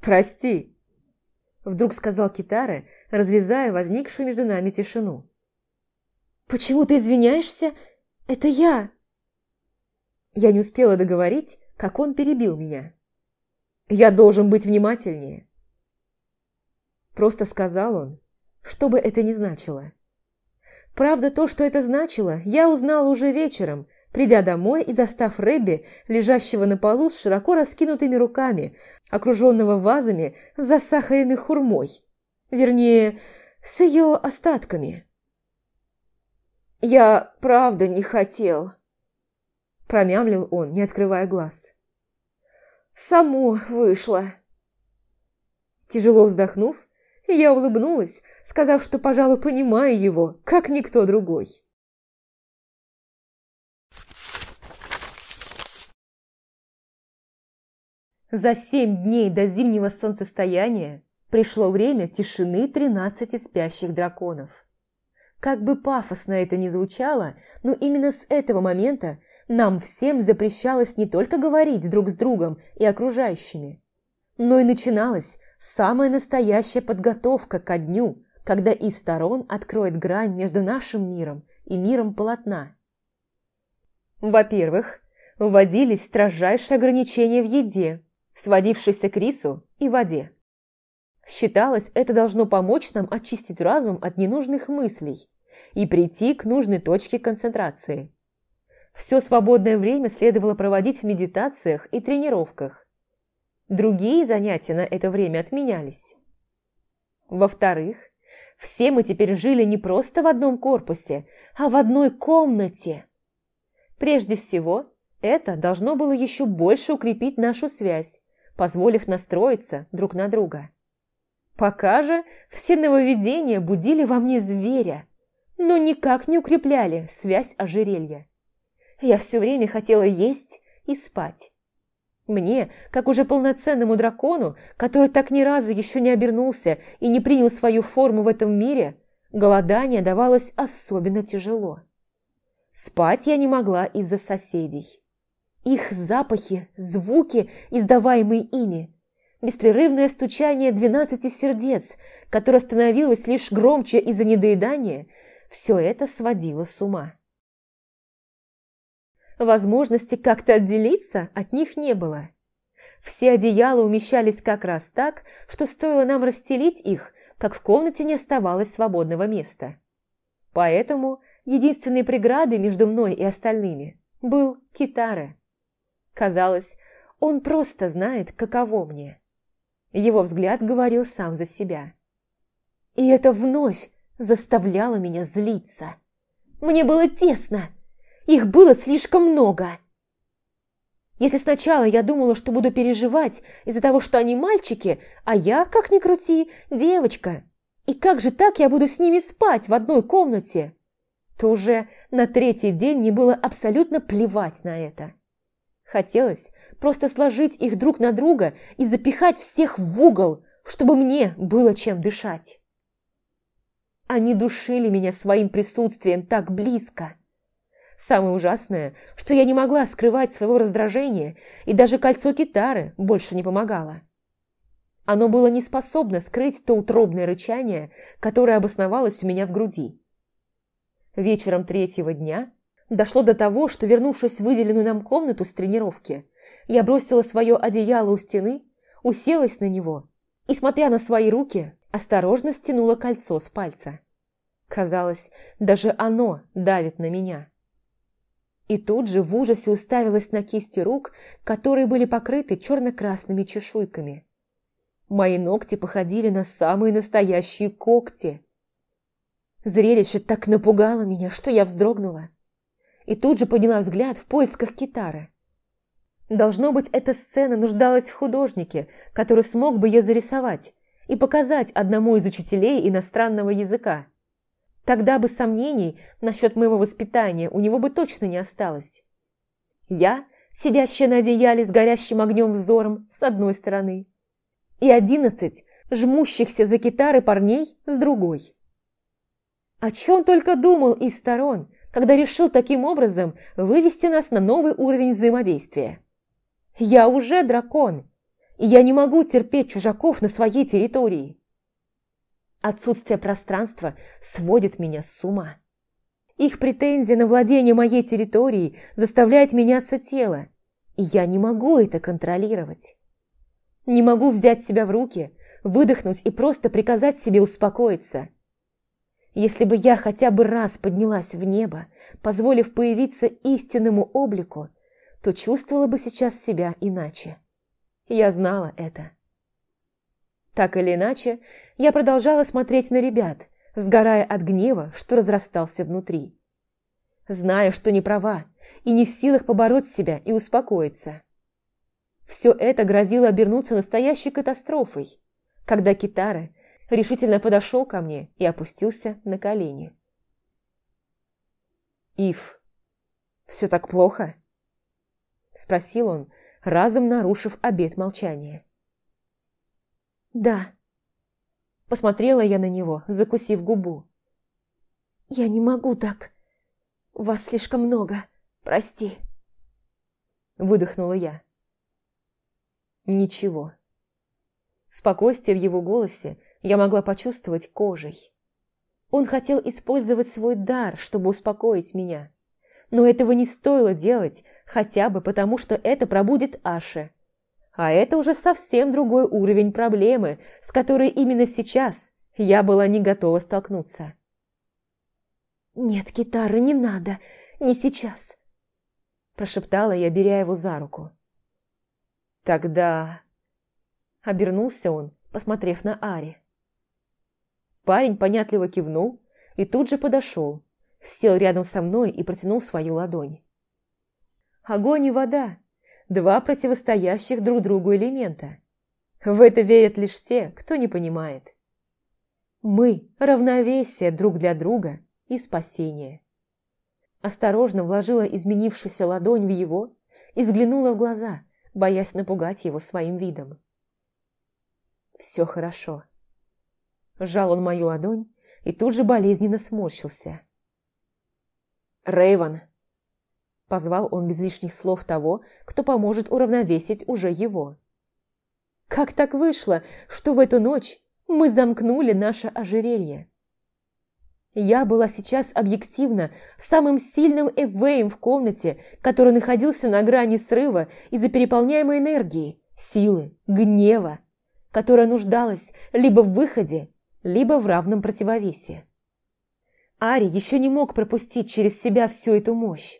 «Прости», – вдруг сказал Китара, разрезая возникшую между нами тишину. «Почему ты извиняешься? Это я!» Я не успела договорить, как он перебил меня. Я должен быть внимательнее. Просто сказал он, что бы это ни значило. Правда, то, что это значило, я узнала уже вечером, придя домой и застав Рэбби, лежащего на полу с широко раскинутыми руками, окруженного вазами с засахаренной хурмой. Вернее, с ее остатками. «Я правда не хотел», – промямлил он, не открывая глаз. Само вышло. Тяжело вздохнув, я улыбнулась, сказав, что, пожалуй, понимаю его, как никто другой. За семь дней до зимнего солнцестояния пришло время тишины тринадцати спящих драконов. Как бы пафосно это ни звучало, но именно с этого момента нам всем запрещалось не только говорить друг с другом и окружающими, но и начиналась самая настоящая подготовка ко дню, когда из сторон откроет грань между нашим миром и миром полотна. Во-первых, вводились строжайшие ограничения в еде, сводившиеся к рису и воде. Считалось, это должно помочь нам очистить разум от ненужных мыслей и прийти к нужной точке концентрации. Все свободное время следовало проводить в медитациях и тренировках. Другие занятия на это время отменялись. Во-вторых, все мы теперь жили не просто в одном корпусе, а в одной комнате. Прежде всего, это должно было еще больше укрепить нашу связь, позволив настроиться друг на друга. Пока же все нововведения будили во мне зверя, но никак не укрепляли связь ожерелья. Я все время хотела есть и спать. Мне, как уже полноценному дракону, который так ни разу еще не обернулся и не принял свою форму в этом мире, голодание давалось особенно тяжело. Спать я не могла из-за соседей. Их запахи, звуки, издаваемые ими, беспрерывное стучание двенадцати сердец, которое становилось лишь громче из-за недоедания, все это сводило с ума. Возможности как-то отделиться от них не было. Все одеяла умещались как раз так, что стоило нам расстелить их, как в комнате не оставалось свободного места. Поэтому единственной преградой между мной и остальными был Китара. Казалось, он просто знает, каково мне. Его взгляд говорил сам за себя. И это вновь заставляло меня злиться. Мне было тесно. Их было слишком много. Если сначала я думала, что буду переживать из-за того, что они мальчики, а я, как ни крути, девочка, и как же так я буду с ними спать в одной комнате, то уже на третий день мне было абсолютно плевать на это. Хотелось просто сложить их друг на друга и запихать всех в угол, чтобы мне было чем дышать. Они душили меня своим присутствием так близко. Самое ужасное, что я не могла скрывать своего раздражения, и даже кольцо китары больше не помогало. Оно было не способно скрыть то утробное рычание, которое обосновалось у меня в груди. Вечером третьего дня дошло до того, что, вернувшись в выделенную нам комнату с тренировки, я бросила свое одеяло у стены, уселась на него и, смотря на свои руки, осторожно стянула кольцо с пальца. Казалось, даже оно давит на меня. И тут же в ужасе уставилась на кисти рук, которые были покрыты черно-красными чешуйками. Мои ногти походили на самые настоящие когти. Зрелище так напугало меня, что я вздрогнула. И тут же подняла взгляд в поисках китары. Должно быть, эта сцена нуждалась в художнике, который смог бы ее зарисовать и показать одному из учителей иностранного языка. Тогда бы сомнений насчет моего воспитания у него бы точно не осталось. Я, сидящая на одеяле с горящим огнем взором, с одной стороны, и одиннадцать жмущихся за китары парней с другой. О чем только думал из сторон, когда решил таким образом вывести нас на новый уровень взаимодействия. Я уже дракон, и я не могу терпеть чужаков на своей территории. Отсутствие пространства сводит меня с ума. Их претензия на владение моей территорией заставляет меняться тело, и я не могу это контролировать. Не могу взять себя в руки, выдохнуть и просто приказать себе успокоиться. Если бы я хотя бы раз поднялась в небо, позволив появиться истинному облику, то чувствовала бы сейчас себя иначе. Я знала это. Так или иначе, я продолжала смотреть на ребят, сгорая от гнева, что разрастался внутри. Зная, что не права, и не в силах побороть себя и успокоиться. Все это грозило обернуться настоящей катастрофой, когда Китара решительно подошел ко мне и опустился на колени. «Ив, все так плохо?» – спросил он, разом нарушив обет молчания. «Да». Посмотрела я на него, закусив губу. «Я не могу так. Вас слишком много. Прости». Выдохнула я. Ничего. Спокойствие в его голосе я могла почувствовать кожей. Он хотел использовать свой дар, чтобы успокоить меня. Но этого не стоило делать, хотя бы потому, что это пробудет Аше. А это уже совсем другой уровень проблемы, с которой именно сейчас я была не готова столкнуться. «Нет, гитары не надо, не сейчас», – прошептала я, беря его за руку. «Тогда...» – обернулся он, посмотрев на Ари. Парень понятливо кивнул и тут же подошел, сел рядом со мной и протянул свою ладонь. Огонь и вода два противостоящих друг другу элемента. В это верят лишь те, кто не понимает. Мы – равновесие друг для друга и спасение. Осторожно вложила изменившуюся ладонь в его и взглянула в глаза, боясь напугать его своим видом. «Все хорошо». Сжал он мою ладонь и тут же болезненно сморщился. Рейвен Позвал он без лишних слов того, кто поможет уравновесить уже его. Как так вышло, что в эту ночь мы замкнули наше ожерелье? Я была сейчас объективно самым сильным эвеем в комнате, который находился на грани срыва из-за переполняемой энергии, силы, гнева, которая нуждалась либо в выходе, либо в равном противовесе. Ари еще не мог пропустить через себя всю эту мощь.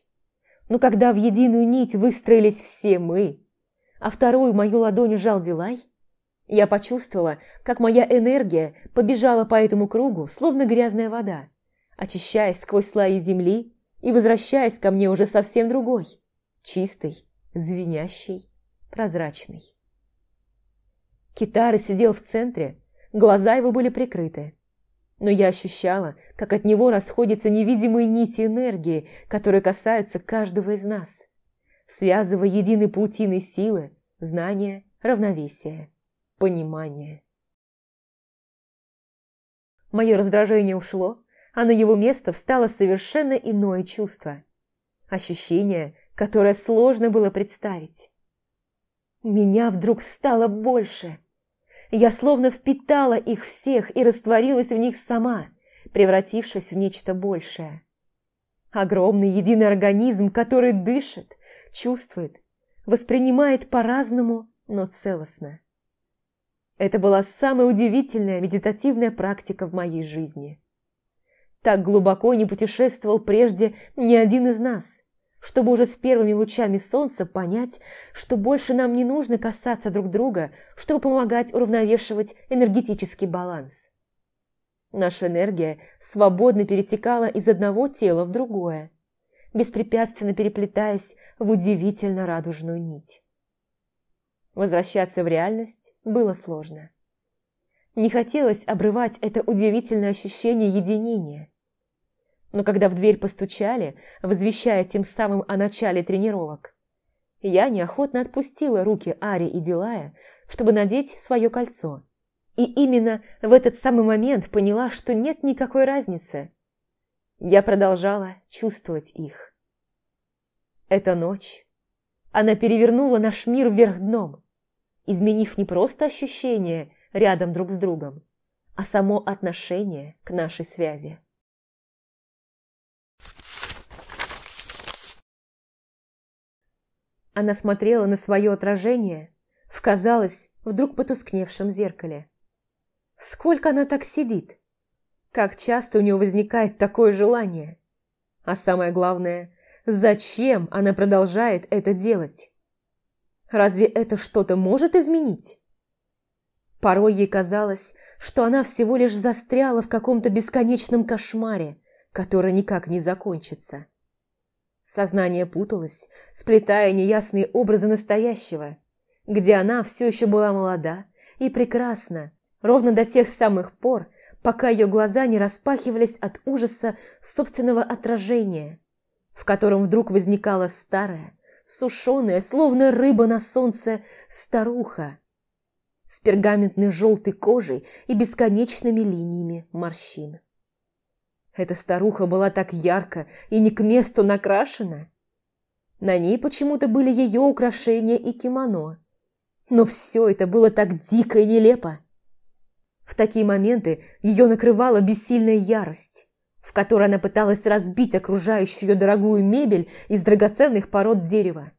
Но когда в единую нить выстроились все мы, а вторую мою ладонь сжал Дилай, я почувствовала, как моя энергия побежала по этому кругу, словно грязная вода, очищаясь сквозь слои земли и возвращаясь ко мне уже совсем другой, чистый, звенящий, прозрачный. Китара сидел в центре, глаза его были прикрыты. Но я ощущала, как от него расходятся невидимые нити энергии, которые касаются каждого из нас, связывая единой паутиной силы, знания, равновесия понимание. Мое раздражение ушло, а на его место встало совершенно иное чувство. Ощущение, которое сложно было представить. Меня вдруг стало больше. Я словно впитала их всех и растворилась в них сама, превратившись в нечто большее. Огромный единый организм, который дышит, чувствует, воспринимает по-разному, но целостно. Это была самая удивительная медитативная практика в моей жизни. Так глубоко не путешествовал прежде ни один из нас, чтобы уже с первыми лучами солнца понять, что больше нам не нужно касаться друг друга, чтобы помогать уравновешивать энергетический баланс. Наша энергия свободно перетекала из одного тела в другое, беспрепятственно переплетаясь в удивительно радужную нить. Возвращаться в реальность было сложно. Не хотелось обрывать это удивительное ощущение единения. Но когда в дверь постучали, возвещая тем самым о начале тренировок, я неохотно отпустила руки Ари и Дилая, чтобы надеть свое кольцо. И именно в этот самый момент поняла, что нет никакой разницы. Я продолжала чувствовать их. Эта ночь. Она перевернула наш мир вверх дном изменив не просто ощущение рядом друг с другом, а само отношение к нашей связи. Она смотрела на свое отражение в, казалось, вдруг потускневшем зеркале. Сколько она так сидит? Как часто у нее возникает такое желание? А самое главное, зачем она продолжает это делать? Разве это что-то может изменить? Порой ей казалось, что она всего лишь застряла в каком-то бесконечном кошмаре, который никак не закончится. Сознание путалось, сплетая неясные образы настоящего, где она все еще была молода и прекрасна, ровно до тех самых пор, пока ее глаза не распахивались от ужаса собственного отражения, в котором вдруг возникала старая, сушеная, словно рыба на солнце, старуха с пергаментной желтой кожей и бесконечными линиями морщин. Эта старуха была так ярко и не к месту накрашена. На ней почему-то были ее украшения и кимоно. Но все это было так дико и нелепо. В такие моменты ее накрывала бессильная ярость в которой она пыталась разбить окружающую ее дорогую мебель из драгоценных пород дерева.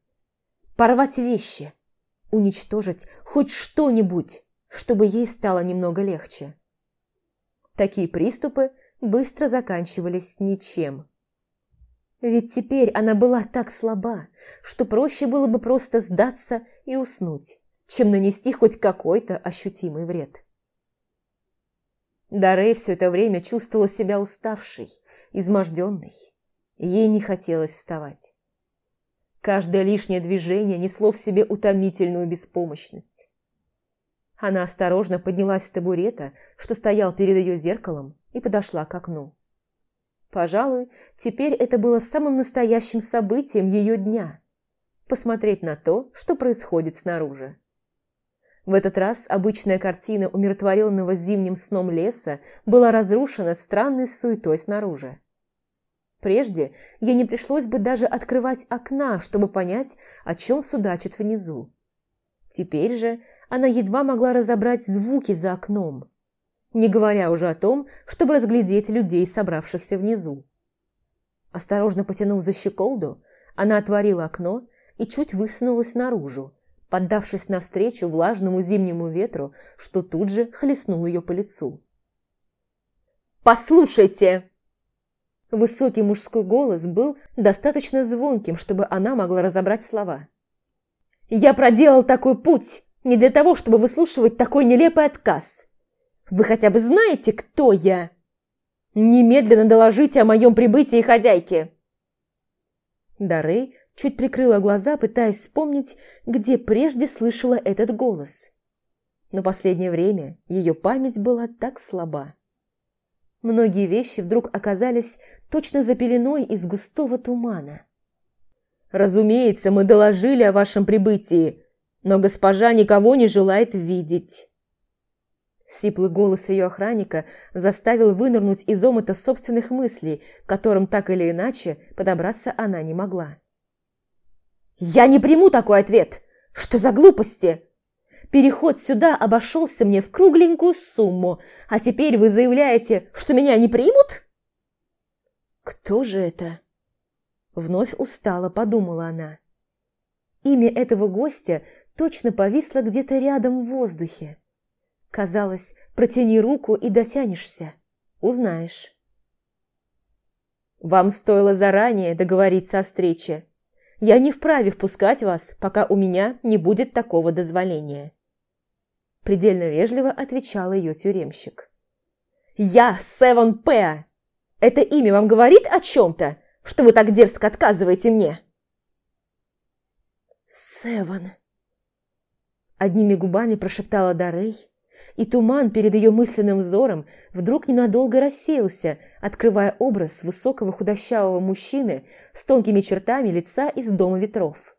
Порвать вещи, уничтожить хоть что-нибудь, чтобы ей стало немного легче. Такие приступы быстро заканчивались ничем. Ведь теперь она была так слаба, что проще было бы просто сдаться и уснуть, чем нанести хоть какой-то ощутимый вред. Дарей все это время чувствовала себя уставшей, изможденной. Ей не хотелось вставать. Каждое лишнее движение несло в себе утомительную беспомощность. Она осторожно поднялась с табурета, что стоял перед ее зеркалом, и подошла к окну. Пожалуй, теперь это было самым настоящим событием ее дня – посмотреть на то, что происходит снаружи. В этот раз обычная картина умиротворенного зимним сном леса была разрушена странной суетой снаружи. Прежде ей не пришлось бы даже открывать окна, чтобы понять, о чем судачит внизу. Теперь же она едва могла разобрать звуки за окном, не говоря уже о том, чтобы разглядеть людей, собравшихся внизу. Осторожно потянув за щеколду, она отворила окно и чуть высунулась наружу, поддавшись навстречу влажному зимнему ветру, что тут же хлестнул ее по лицу. «Послушайте!» Высокий мужской голос был достаточно звонким, чтобы она могла разобрать слова. «Я проделал такой путь не для того, чтобы выслушивать такой нелепый отказ. Вы хотя бы знаете, кто я? Немедленно доложите о моем прибытии хозяйке!» Дарей чуть прикрыла глаза, пытаясь вспомнить, где прежде слышала этот голос. Но последнее время ее память была так слаба. Многие вещи вдруг оказались точно за пеленой из густого тумана. «Разумеется, мы доложили о вашем прибытии, но госпожа никого не желает видеть». Сиплый голос ее охранника заставил вынырнуть из омыта собственных мыслей, которым так или иначе подобраться она не могла. «Я не приму такой ответ! Что за глупости? Переход сюда обошелся мне в кругленькую сумму, а теперь вы заявляете, что меня не примут?» «Кто же это?» Вновь устало подумала она. Имя этого гостя точно повисло где-то рядом в воздухе. Казалось, протяни руку и дотянешься. Узнаешь. «Вам стоило заранее договориться о встрече. Я не вправе впускать вас, пока у меня не будет такого дозволения». Предельно вежливо отвечал ее тюремщик. «Я Севен П. Это имя вам говорит о чем-то, что вы так дерзко отказываете мне?» «Севен», – одними губами прошептала Дарей, и туман перед ее мысленным взором вдруг ненадолго рассеялся, открывая образ высокого худощавого мужчины с тонкими чертами лица из Дома ветров.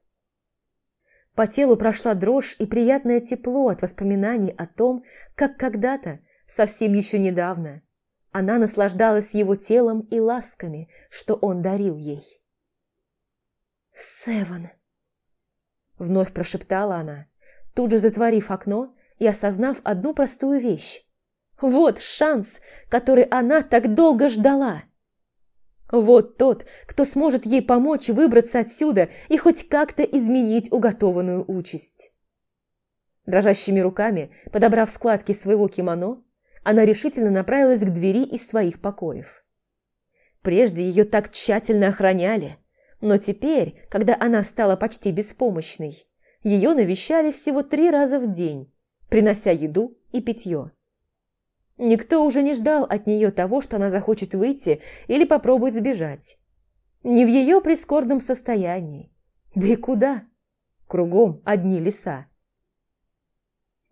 По телу прошла дрожь и приятное тепло от воспоминаний о том, как когда-то, совсем еще недавно, она наслаждалась его телом и ласками, что он дарил ей. «Севен!» Вновь прошептала она, тут же затворив окно и осознав одну простую вещь. Вот шанс, который она так долго ждала. Вот тот, кто сможет ей помочь выбраться отсюда и хоть как-то изменить уготованную участь. Дрожащими руками, подобрав складки своего кимоно, она решительно направилась к двери из своих покоев. Прежде ее так тщательно охраняли, но теперь, когда она стала почти беспомощной, ее навещали всего три раза в день, принося еду и питье. Никто уже не ждал от нее того, что она захочет выйти или попробует сбежать. Не в ее прискорбном состоянии. Да и куда? Кругом одни леса.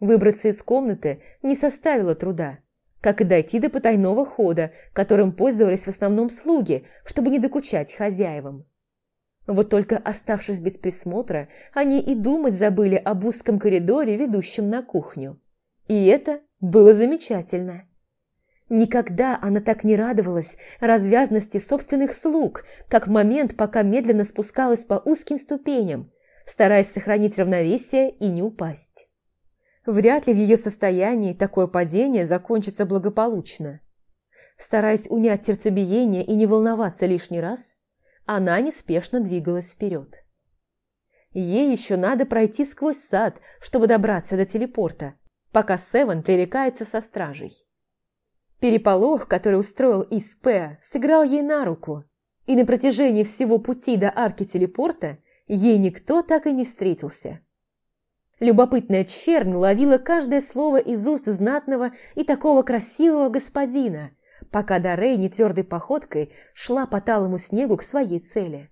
Выбраться из комнаты не составило труда, как и дойти до потайного хода, которым пользовались в основном слуги, чтобы не докучать хозяевам. Вот только оставшись без присмотра, они и думать забыли об узком коридоре, ведущем на кухню. И это было замечательно. Никогда она так не радовалась развязности собственных слуг, как в момент, пока медленно спускалась по узким ступеням, стараясь сохранить равновесие и не упасть. Вряд ли в ее состоянии такое падение закончится благополучно. Стараясь унять сердцебиение и не волноваться лишний раз, она неспешно двигалась вперед. Ей еще надо пройти сквозь сад, чтобы добраться до телепорта, пока Севен пререкается со стражей. Переполох, который устроил ИСП, сыграл ей на руку, и на протяжении всего пути до арки телепорта ей никто так и не встретился. Любопытная чернь ловила каждое слово из уст знатного и такого красивого господина – пока Дарей нетвердой походкой шла по талому снегу к своей цели.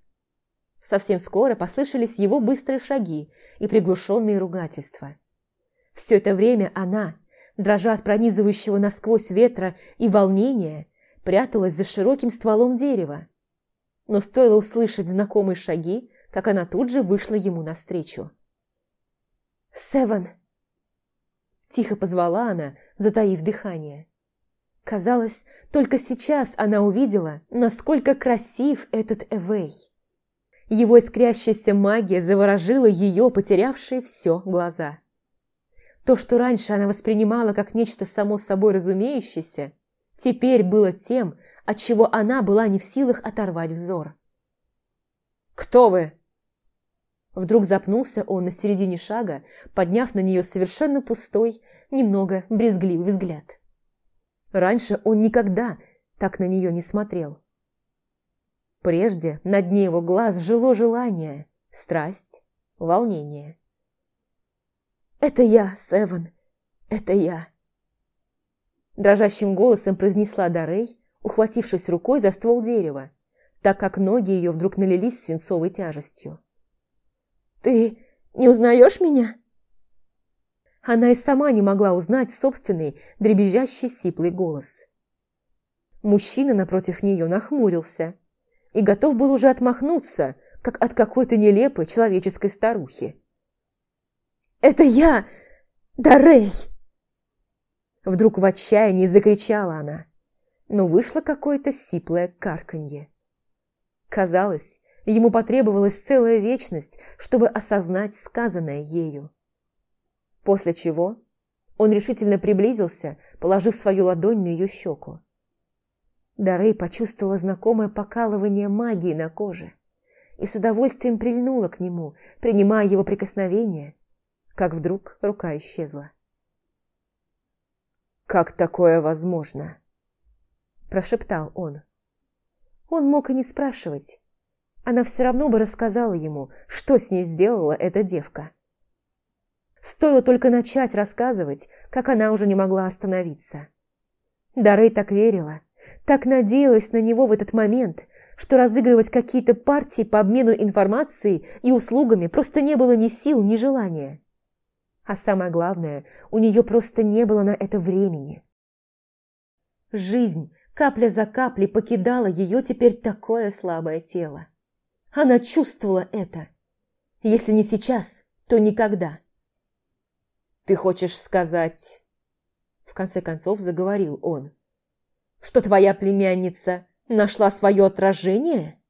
Совсем скоро послышались его быстрые шаги и приглушенные ругательства. Все это время она, дрожа от пронизывающего насквозь ветра и волнения, пряталась за широким стволом дерева. Но стоило услышать знакомые шаги, как она тут же вышла ему навстречу. «Севен!» Тихо позвала она, затаив дыхание. Казалось, только сейчас она увидела, насколько красив этот Эвей. Его искрящаяся магия заворожила ее, потерявшие все глаза. То, что раньше она воспринимала как нечто само собой разумеющееся, теперь было тем, от чего она была не в силах оторвать взор. «Кто вы?» Вдруг запнулся он на середине шага, подняв на нее совершенно пустой, немного брезгливый взгляд. Раньше он никогда так на нее не смотрел. Прежде на дне его глаз жило желание, страсть, волнение. «Это я, Севен, это я!» Дрожащим голосом произнесла Дарей, ухватившись рукой за ствол дерева, так как ноги ее вдруг налились свинцовой тяжестью. «Ты не узнаешь меня?» Она и сама не могла узнать собственный дребезжащий сиплый голос. Мужчина напротив нее нахмурился и готов был уже отмахнуться, как от какой-то нелепой человеческой старухи. «Это я, Дарей!» Вдруг в отчаянии закричала она, но вышло какое-то сиплое карканье. Казалось, ему потребовалась целая вечность, чтобы осознать сказанное ею. После чего он решительно приблизился, положив свою ладонь на ее щеку. Дарей почувствовала знакомое покалывание магии на коже и с удовольствием прильнула к нему, принимая его прикосновение, как вдруг рука исчезла. «Как такое возможно?» – прошептал он. Он мог и не спрашивать. Она все равно бы рассказала ему, что с ней сделала эта девка. Стоило только начать рассказывать, как она уже не могла остановиться. Дарей так верила, так надеялась на него в этот момент, что разыгрывать какие-то партии по обмену информацией и услугами просто не было ни сил, ни желания. А самое главное, у нее просто не было на это времени. Жизнь капля за каплей покидала ее теперь такое слабое тело. Она чувствовала это. Если не сейчас, то никогда. «Ты хочешь сказать...» В конце концов заговорил он. «Что твоя племянница нашла свое отражение?»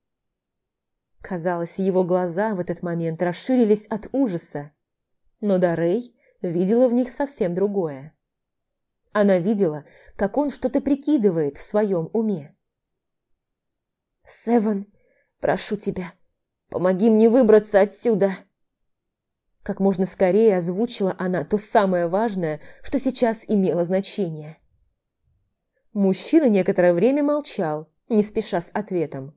Казалось, его глаза в этот момент расширились от ужаса. Но Дарей видела в них совсем другое. Она видела, как он что-то прикидывает в своем уме. «Севен, прошу тебя, помоги мне выбраться отсюда!» Как можно скорее озвучила она то самое важное, что сейчас имело значение. Мужчина некоторое время молчал, не спеша с ответом.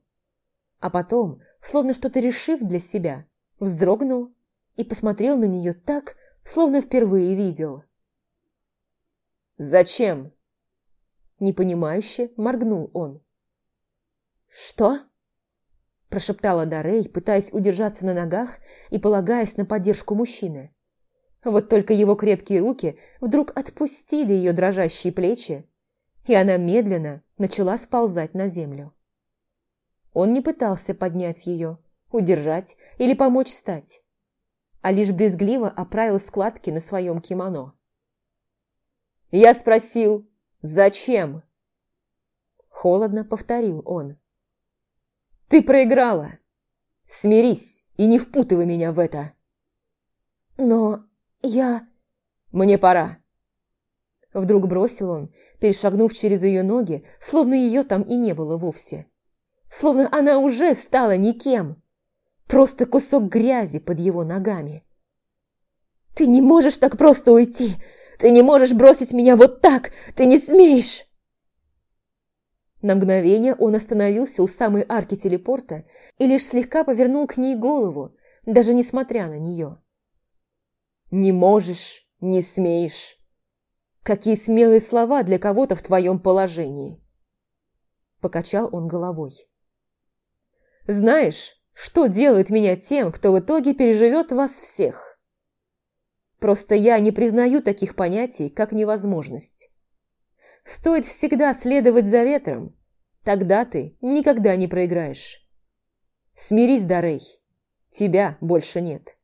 А потом, словно что-то решив для себя, вздрогнул и посмотрел на нее так, словно впервые видел. «Зачем?» Непонимающе моргнул он. «Что?» Прошептала Дарей, пытаясь удержаться на ногах и полагаясь на поддержку мужчины. Вот только его крепкие руки вдруг отпустили ее дрожащие плечи, и она медленно начала сползать на землю. Он не пытался поднять ее, удержать или помочь встать, а лишь брезгливо оправил складки на своем кимоно. «Я спросил, зачем?» Холодно повторил он. Ты проиграла. Смирись и не впутывай меня в это. Но я... Мне пора. Вдруг бросил он, перешагнув через ее ноги, словно ее там и не было вовсе. Словно она уже стала никем. Просто кусок грязи под его ногами. «Ты не можешь так просто уйти! Ты не можешь бросить меня вот так! Ты не смеешь!» На мгновение он остановился у самой арки телепорта и лишь слегка повернул к ней голову, даже несмотря на нее. «Не можешь, не смеешь. Какие смелые слова для кого-то в твоем положении!» Покачал он головой. «Знаешь, что делает меня тем, кто в итоге переживет вас всех? Просто я не признаю таких понятий, как невозможность. Стоит всегда следовать за ветром, тогда ты никогда не проиграешь. Смирись, Дарей, тебя больше нет.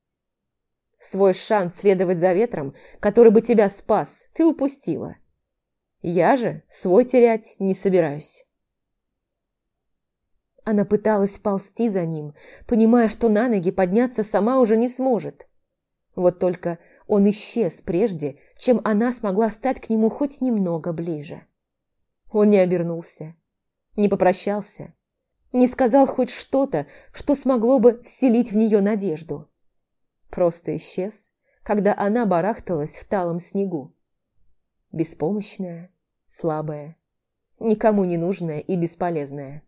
Свой шанс следовать за ветром, который бы тебя спас, ты упустила. Я же свой терять не собираюсь. Она пыталась ползти за ним, понимая, что на ноги подняться сама уже не сможет. Вот только он исчез прежде, чем она смогла стать к нему хоть немного ближе. Он не обернулся, не попрощался, не сказал хоть что-то, что смогло бы вселить в нее надежду. Просто исчез, когда она барахталась в талом снегу. Беспомощная, слабая, никому не нужная и бесполезная.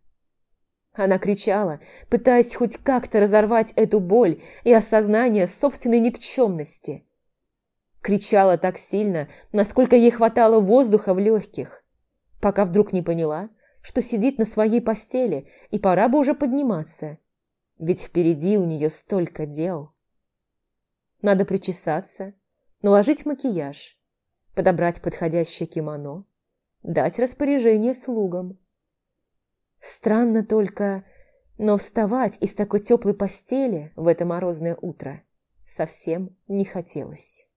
Она кричала, пытаясь хоть как-то разорвать эту боль и осознание собственной никчемности. Кричала так сильно, насколько ей хватало воздуха в легких, пока вдруг не поняла, что сидит на своей постели и пора бы уже подниматься, ведь впереди у нее столько дел. Надо причесаться, наложить макияж, подобрать подходящее кимоно, дать распоряжение слугам. Странно только, но вставать из такой теплой постели в это морозное утро совсем не хотелось.